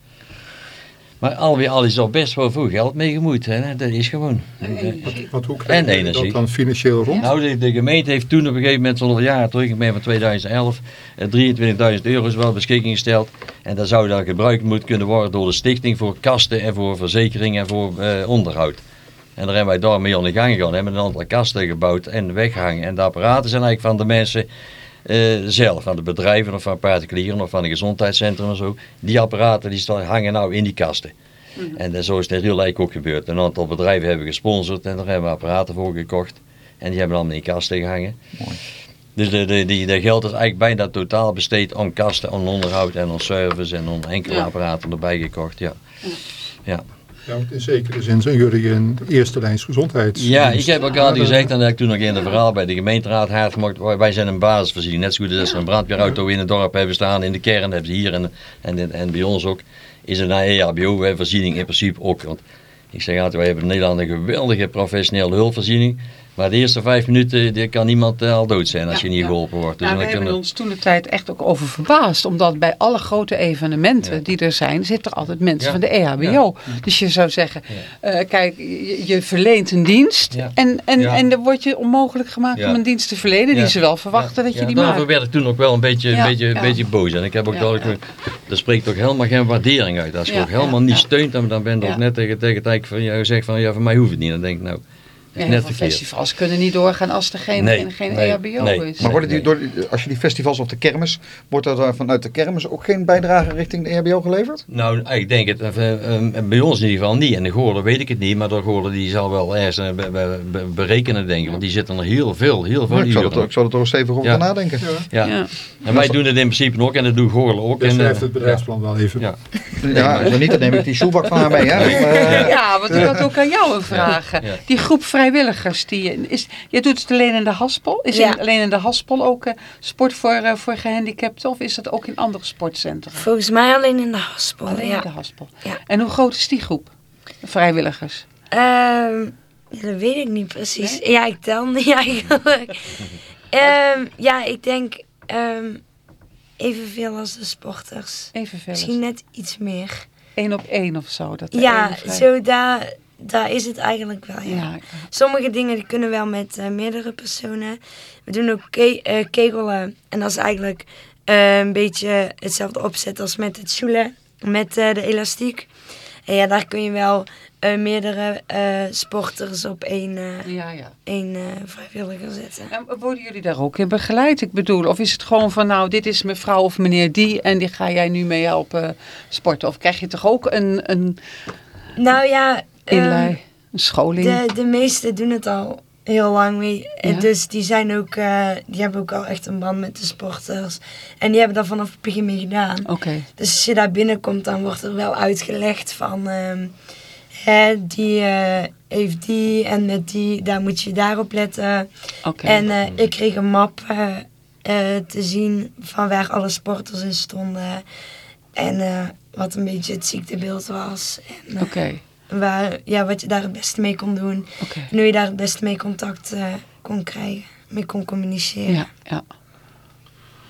Maar alweer al is er best wel veel geld mee gemoeid. Hè? Dat is gewoon. Want hoe En krijg je energie. dat dan financieel rond? Nou, de, de gemeente heeft toen op een gegeven moment, zonder jaren terug, ik ben van 2011, eh, 23.000 euro is wel beschikking gesteld. En dat zou dan gebruikt moeten kunnen worden door de stichting voor kasten en voor verzekering en voor eh, onderhoud. En daar hebben wij daarmee aan de gang gegaan. Hebben een aantal kasten gebouwd en weggehangen. En de apparaten zijn eigenlijk van de mensen eh, zelf, van de bedrijven of van particulieren of van een gezondheidscentrum en zo. Die apparaten die staan, hangen nou in die kasten. En eh, zo is het in eigenlijk ook gebeurd. Een aantal bedrijven hebben gesponsord en daar hebben we apparaten voor gekocht. En die hebben allemaal in kasten gehangen. Mooi. Dus de, de, die, de geld is eigenlijk bijna totaal besteed aan kasten, aan onderhoud en aan service en aan enkele Ja. apparaten erbij gekocht. Ja. Ja. Ja, want in zekere zin zijn jullie een eerste lijns gezondheids. ja, ik heb ook al Ja, gezegd, en dat heb ik toen nog in een verhaal bij de gemeenteraad hard gemaakt. wij- Wij zijn een basisvoorziening. Net zo goed als er een brandweerauto in het dorp hebben staan, in de kern hebben ze hier en, en, en bij ons ook. Is een EHBO-voorziening in principe ook. Want ik zeg altijd, wij hebben in Nederland een geweldige professionele hulpvoorziening. Maar de eerste vijf minuten die kan iemand eh, al dood zijn als Ja, je niet ja. geholpen wordt. Dus Nou, we hebben kunnen- ons toen de tijd echt ook over verbaasd. Omdat bij alle grote evenementen Ja. die er zijn, zitten er altijd mensen van de EHBO. Dus je zou zeggen, eh, kijk, je, je verleent een dienst. En, en, en dan wordt je onmogelijk gemaakt om een dienst te verlenen die ze wel verwachten dat je die daarvoor maakt. werd ik toen ook wel een beetje, een beetje, een beetje boos. En ik heb ook duidelijk, er spreekt ook helemaal geen waardering uit. Als je ook helemaal niet steunt, dan, dan ben je ook net tegen, tegen het van jou zegt van ja, voor mij hoeft het niet. Dan denk ik nou, Ja, net veel festivals kunnen niet doorgaan als er geen, Nee, geen, nee, EHBO nee. is. Maar worden die, door, als je die festivals of de kermis, wordt er dan vanuit de kermis ook geen bijdrage richting de EHBO geleverd? Nou, ik denk het. eh, eh, bij ons in ieder geval niet. En de Goorlen weet ik het niet. Maar de Goorlen die zal wel ergens eh, be- be- be- berekenen, denk ik. Want die zitten er heel veel, heel veel ik, zou er, ik zou er toch eens even over Ja. nadenken. Ja. Ja. En wij doen het in principe ook. En dat doen Goorlen ook. En, eh, Beschrijft het bedrijfsplan wel even. Ja. Ja, zo niet, dan neem ik die shoebak van haar mee. Hè? Eh, Ja, want ik had ook aan jou een vraag. Ja. Die groep vrijwilligers, die, is, je doet het alleen in de Haspel? Is Ja. in, alleen in de Haspel ook eh, sport voor, eh, voor gehandicapten? Of is dat ook in andere sportcentra? Volgens mij alleen in de haspel. Alleen ja. in de Haspel. Ja. En hoe groot is die groep? Vrijwilligers? Ehm, dat weet ik niet precies. Ja, ik tel niet eigenlijk. Ehm, ja, ik denk ehm, evenveel als de sporters. Evenveel. Misschien net iets meer. één op één of zo. Dat Ja, zo daar, daar is het eigenlijk wel. Ja. Ja, Sommige dingen die kunnen wel met eh, meerdere personen. We doen ook ke eh, kegelen. En dat is eigenlijk eh, een beetje hetzelfde opzet als met het zoelen. Met de elastiek. En ja, daar kun je wel meerdere sporters op één, ja, ja. één vrijwilliger zetten. En worden jullie daar ook in begeleid? Ik bedoel, of is het gewoon van nou, dit is mevrouw of meneer die en die ga jij nu mee helpen sporten? Of krijg je toch ook een, een Nou ja, ehm, inlei, een scholing? de, de meesten doen het al heel lang mee. Ja. Dus die, zijn ook, eh, die hebben ook al echt een band met de sporters. En die hebben dat vanaf het begin mee gedaan. Oké, Dus als je daar binnenkomt, dan wordt er wel uitgelegd van... ehm, hè, die eh, heeft die en met die, daar moet je daarop letten. oké. En eh, ik kreeg een map te zien van waar alle sporters in stonden. En wat een beetje het ziektebeeld was. Oké, waar, ja, wat je daar het beste mee kon doen. oké. En hoe je daar het beste mee contact eh, kon krijgen. Mee kon communiceren. Ja, ja.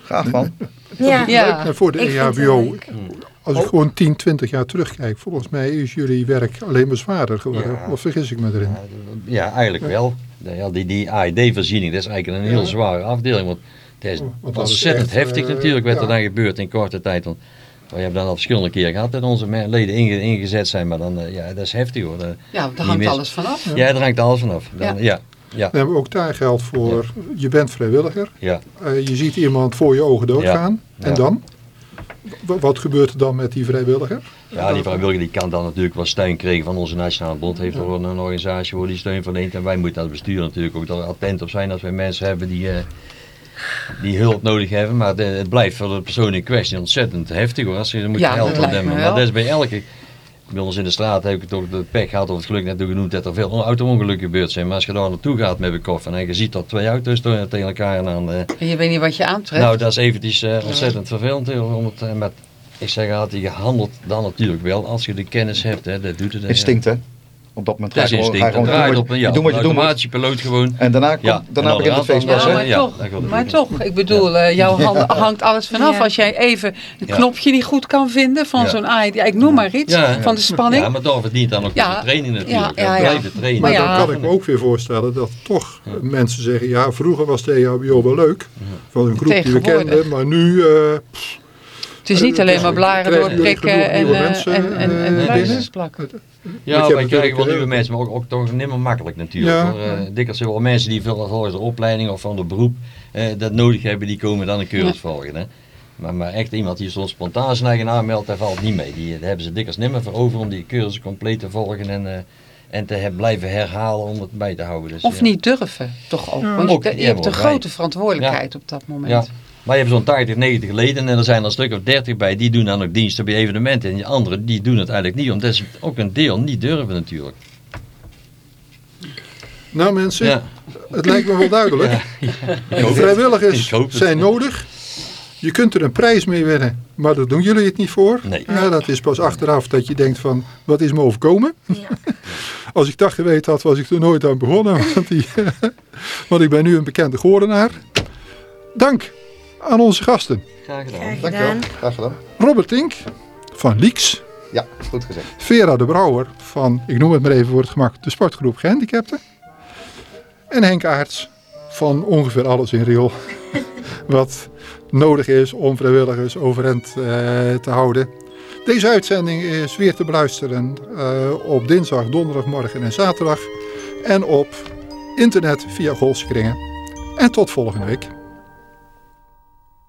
Gaaf man. ja. Ja. En voor de E Ik EHBO, leuk. als ik gewoon 10, 20 jaar terugkijk, volgens mij is jullie werk alleen maar zwaarder geworden. Ja. Of vergis ik me erin? Ja, eigenlijk wel. Ja, die, die AED-voorziening, dat is eigenlijk een heel Ja. zware afdeling. Want het is Oh, want dat is ontzettend echt, heftig eh, natuurlijk wat ja. er dan gebeurt in korte tijd. Want we hebben dan al verschillende keren gehad dat onze leden inge- ingezet zijn. Maar dan, eh, ja, dat is heftig hoor. Dat- ja, daar hangt mis- alles vanaf. Ja, daar hangt alles vanaf. Dan, ja. Ja, ja, Dan hebben we ook daar geldt voor, je bent vrijwilliger. ja. Eh, je ziet iemand voor je ogen doodgaan. Ja. En dan? W- wat gebeurt er dan met die vrijwilliger? Ja, die vrijwilliger die kan dan natuurlijk wel steun krijgen van onze Nationale Bond. Heeft er gewoon een organisatie waar die steun verleent. En wij moeten als bestuur natuurlijk ook attent op zijn als wij mensen hebben die, eh, die hulp nodig hebben. Maar de- het blijft voor de persoon in kwestie ontzettend heftig hoor. Als je moet Ja, helpen. me Maar dat is bij elke... Bij ons in de straat heb ik toch de pech gehad, of het geluk net genoemd, dat er veel auto-ongelukken gebeurd zijn. Maar als je daar naartoe gaat met een koffer en je ziet dat twee auto's tegen tegen elkaar en dan... eh, En je weet niet wat je aantreft. nou, dat is eventjes eh, ontzettend vervelend. heel, Om het, eh, met, ik zeg altijd, je handelt dan natuurlijk wel als je de kennis hebt. Hè, dat doet het. eh, Instinct hè. Op dat moment ga je gewoon, ga je gewoon Het doen, wat, op een, ja, je doet wat je piloot gewoon. En daarna, komt, Ja, daarna en begint de dan- feestpas. Ja, maar, ja, toch, het maar ik bedoel, eh, jouw hand hangt alles vanaf. Ja. Als jij even een Ja. knopje niet goed kan vinden van Ja. zo'n ja, ik noem maar iets, Ja. van de spanning. Ja, maar daar verdient dan ook Ja. de training natuurlijk. Ja, ja, Ja, ja. Blijven trainen. Maar ja, dan kan ik me ook weer voorstellen dat toch Ja. mensen zeggen, ja vroeger was de EHBO wel leuk. Van een groep die we kenden, maar nu... eh, Het is niet alleen maar blaren doorprikken en, eh, mensen, en, en, en eh, lijstjes binnen? plakken. Want je Ja, wij krijgen wel nieuwe mensen, maar ook, ook toch niet meer makkelijk natuurlijk. Ja. Eh, dikwijls zijn wel mensen die veel volgens de opleiding of van de beroep eh, dat nodig hebben, die komen dan een cursus volgen. Hè. Maar, maar echt iemand die zo'n spontaan zijn eigen aanmeldt, daar valt niet mee. Die, daar hebben ze dikwijls niet meer voor over om die cursus compleet te volgen en, eh, en te blijven herhalen om het bij te houden. Dus, Of ja. niet durven, toch ook. Want Ook, je, je hebt een grote verantwoordelijkheid op dat moment. Ja. Maar je hebt zo'n 80, 90 leden en er zijn er een stuk of 30 bij, die doen dan ook diensten bij evenementen. En die anderen die doen het eigenlijk niet, omdat ze ook een deel niet durven natuurlijk. nou mensen, Ja. het lijkt me wel duidelijk. Hoop het. Vrijwilligers zijn nodig. Je kunt er een prijs mee winnen, maar daar doen jullie het niet voor. Nee. Ja, dat is pas achteraf dat je denkt van, wat is me overkomen? Ja. Als ik dat geweten had, was ik er nooit aan begonnen. Want, die, want ik ben nu een bekende Goordenaar. Dank aan onze gasten. Graag gedaan. Graag Dankjewel. gedaan. Graag gedaan. Robert Tink van Lieks. Ja, goed gezegd. Vera de Brouwer van, ik noem het maar even voor het gemak, de sportgroep Gehandicapten. En Henk Aarts van ongeveer alles in Riel. wat nodig is om vrijwilligers overeind eh, te houden. Deze uitzending is weer te beluisteren eh, op dinsdag, donderdagmorgen en zaterdag en op internet via Goolse Kringen. En tot volgende week.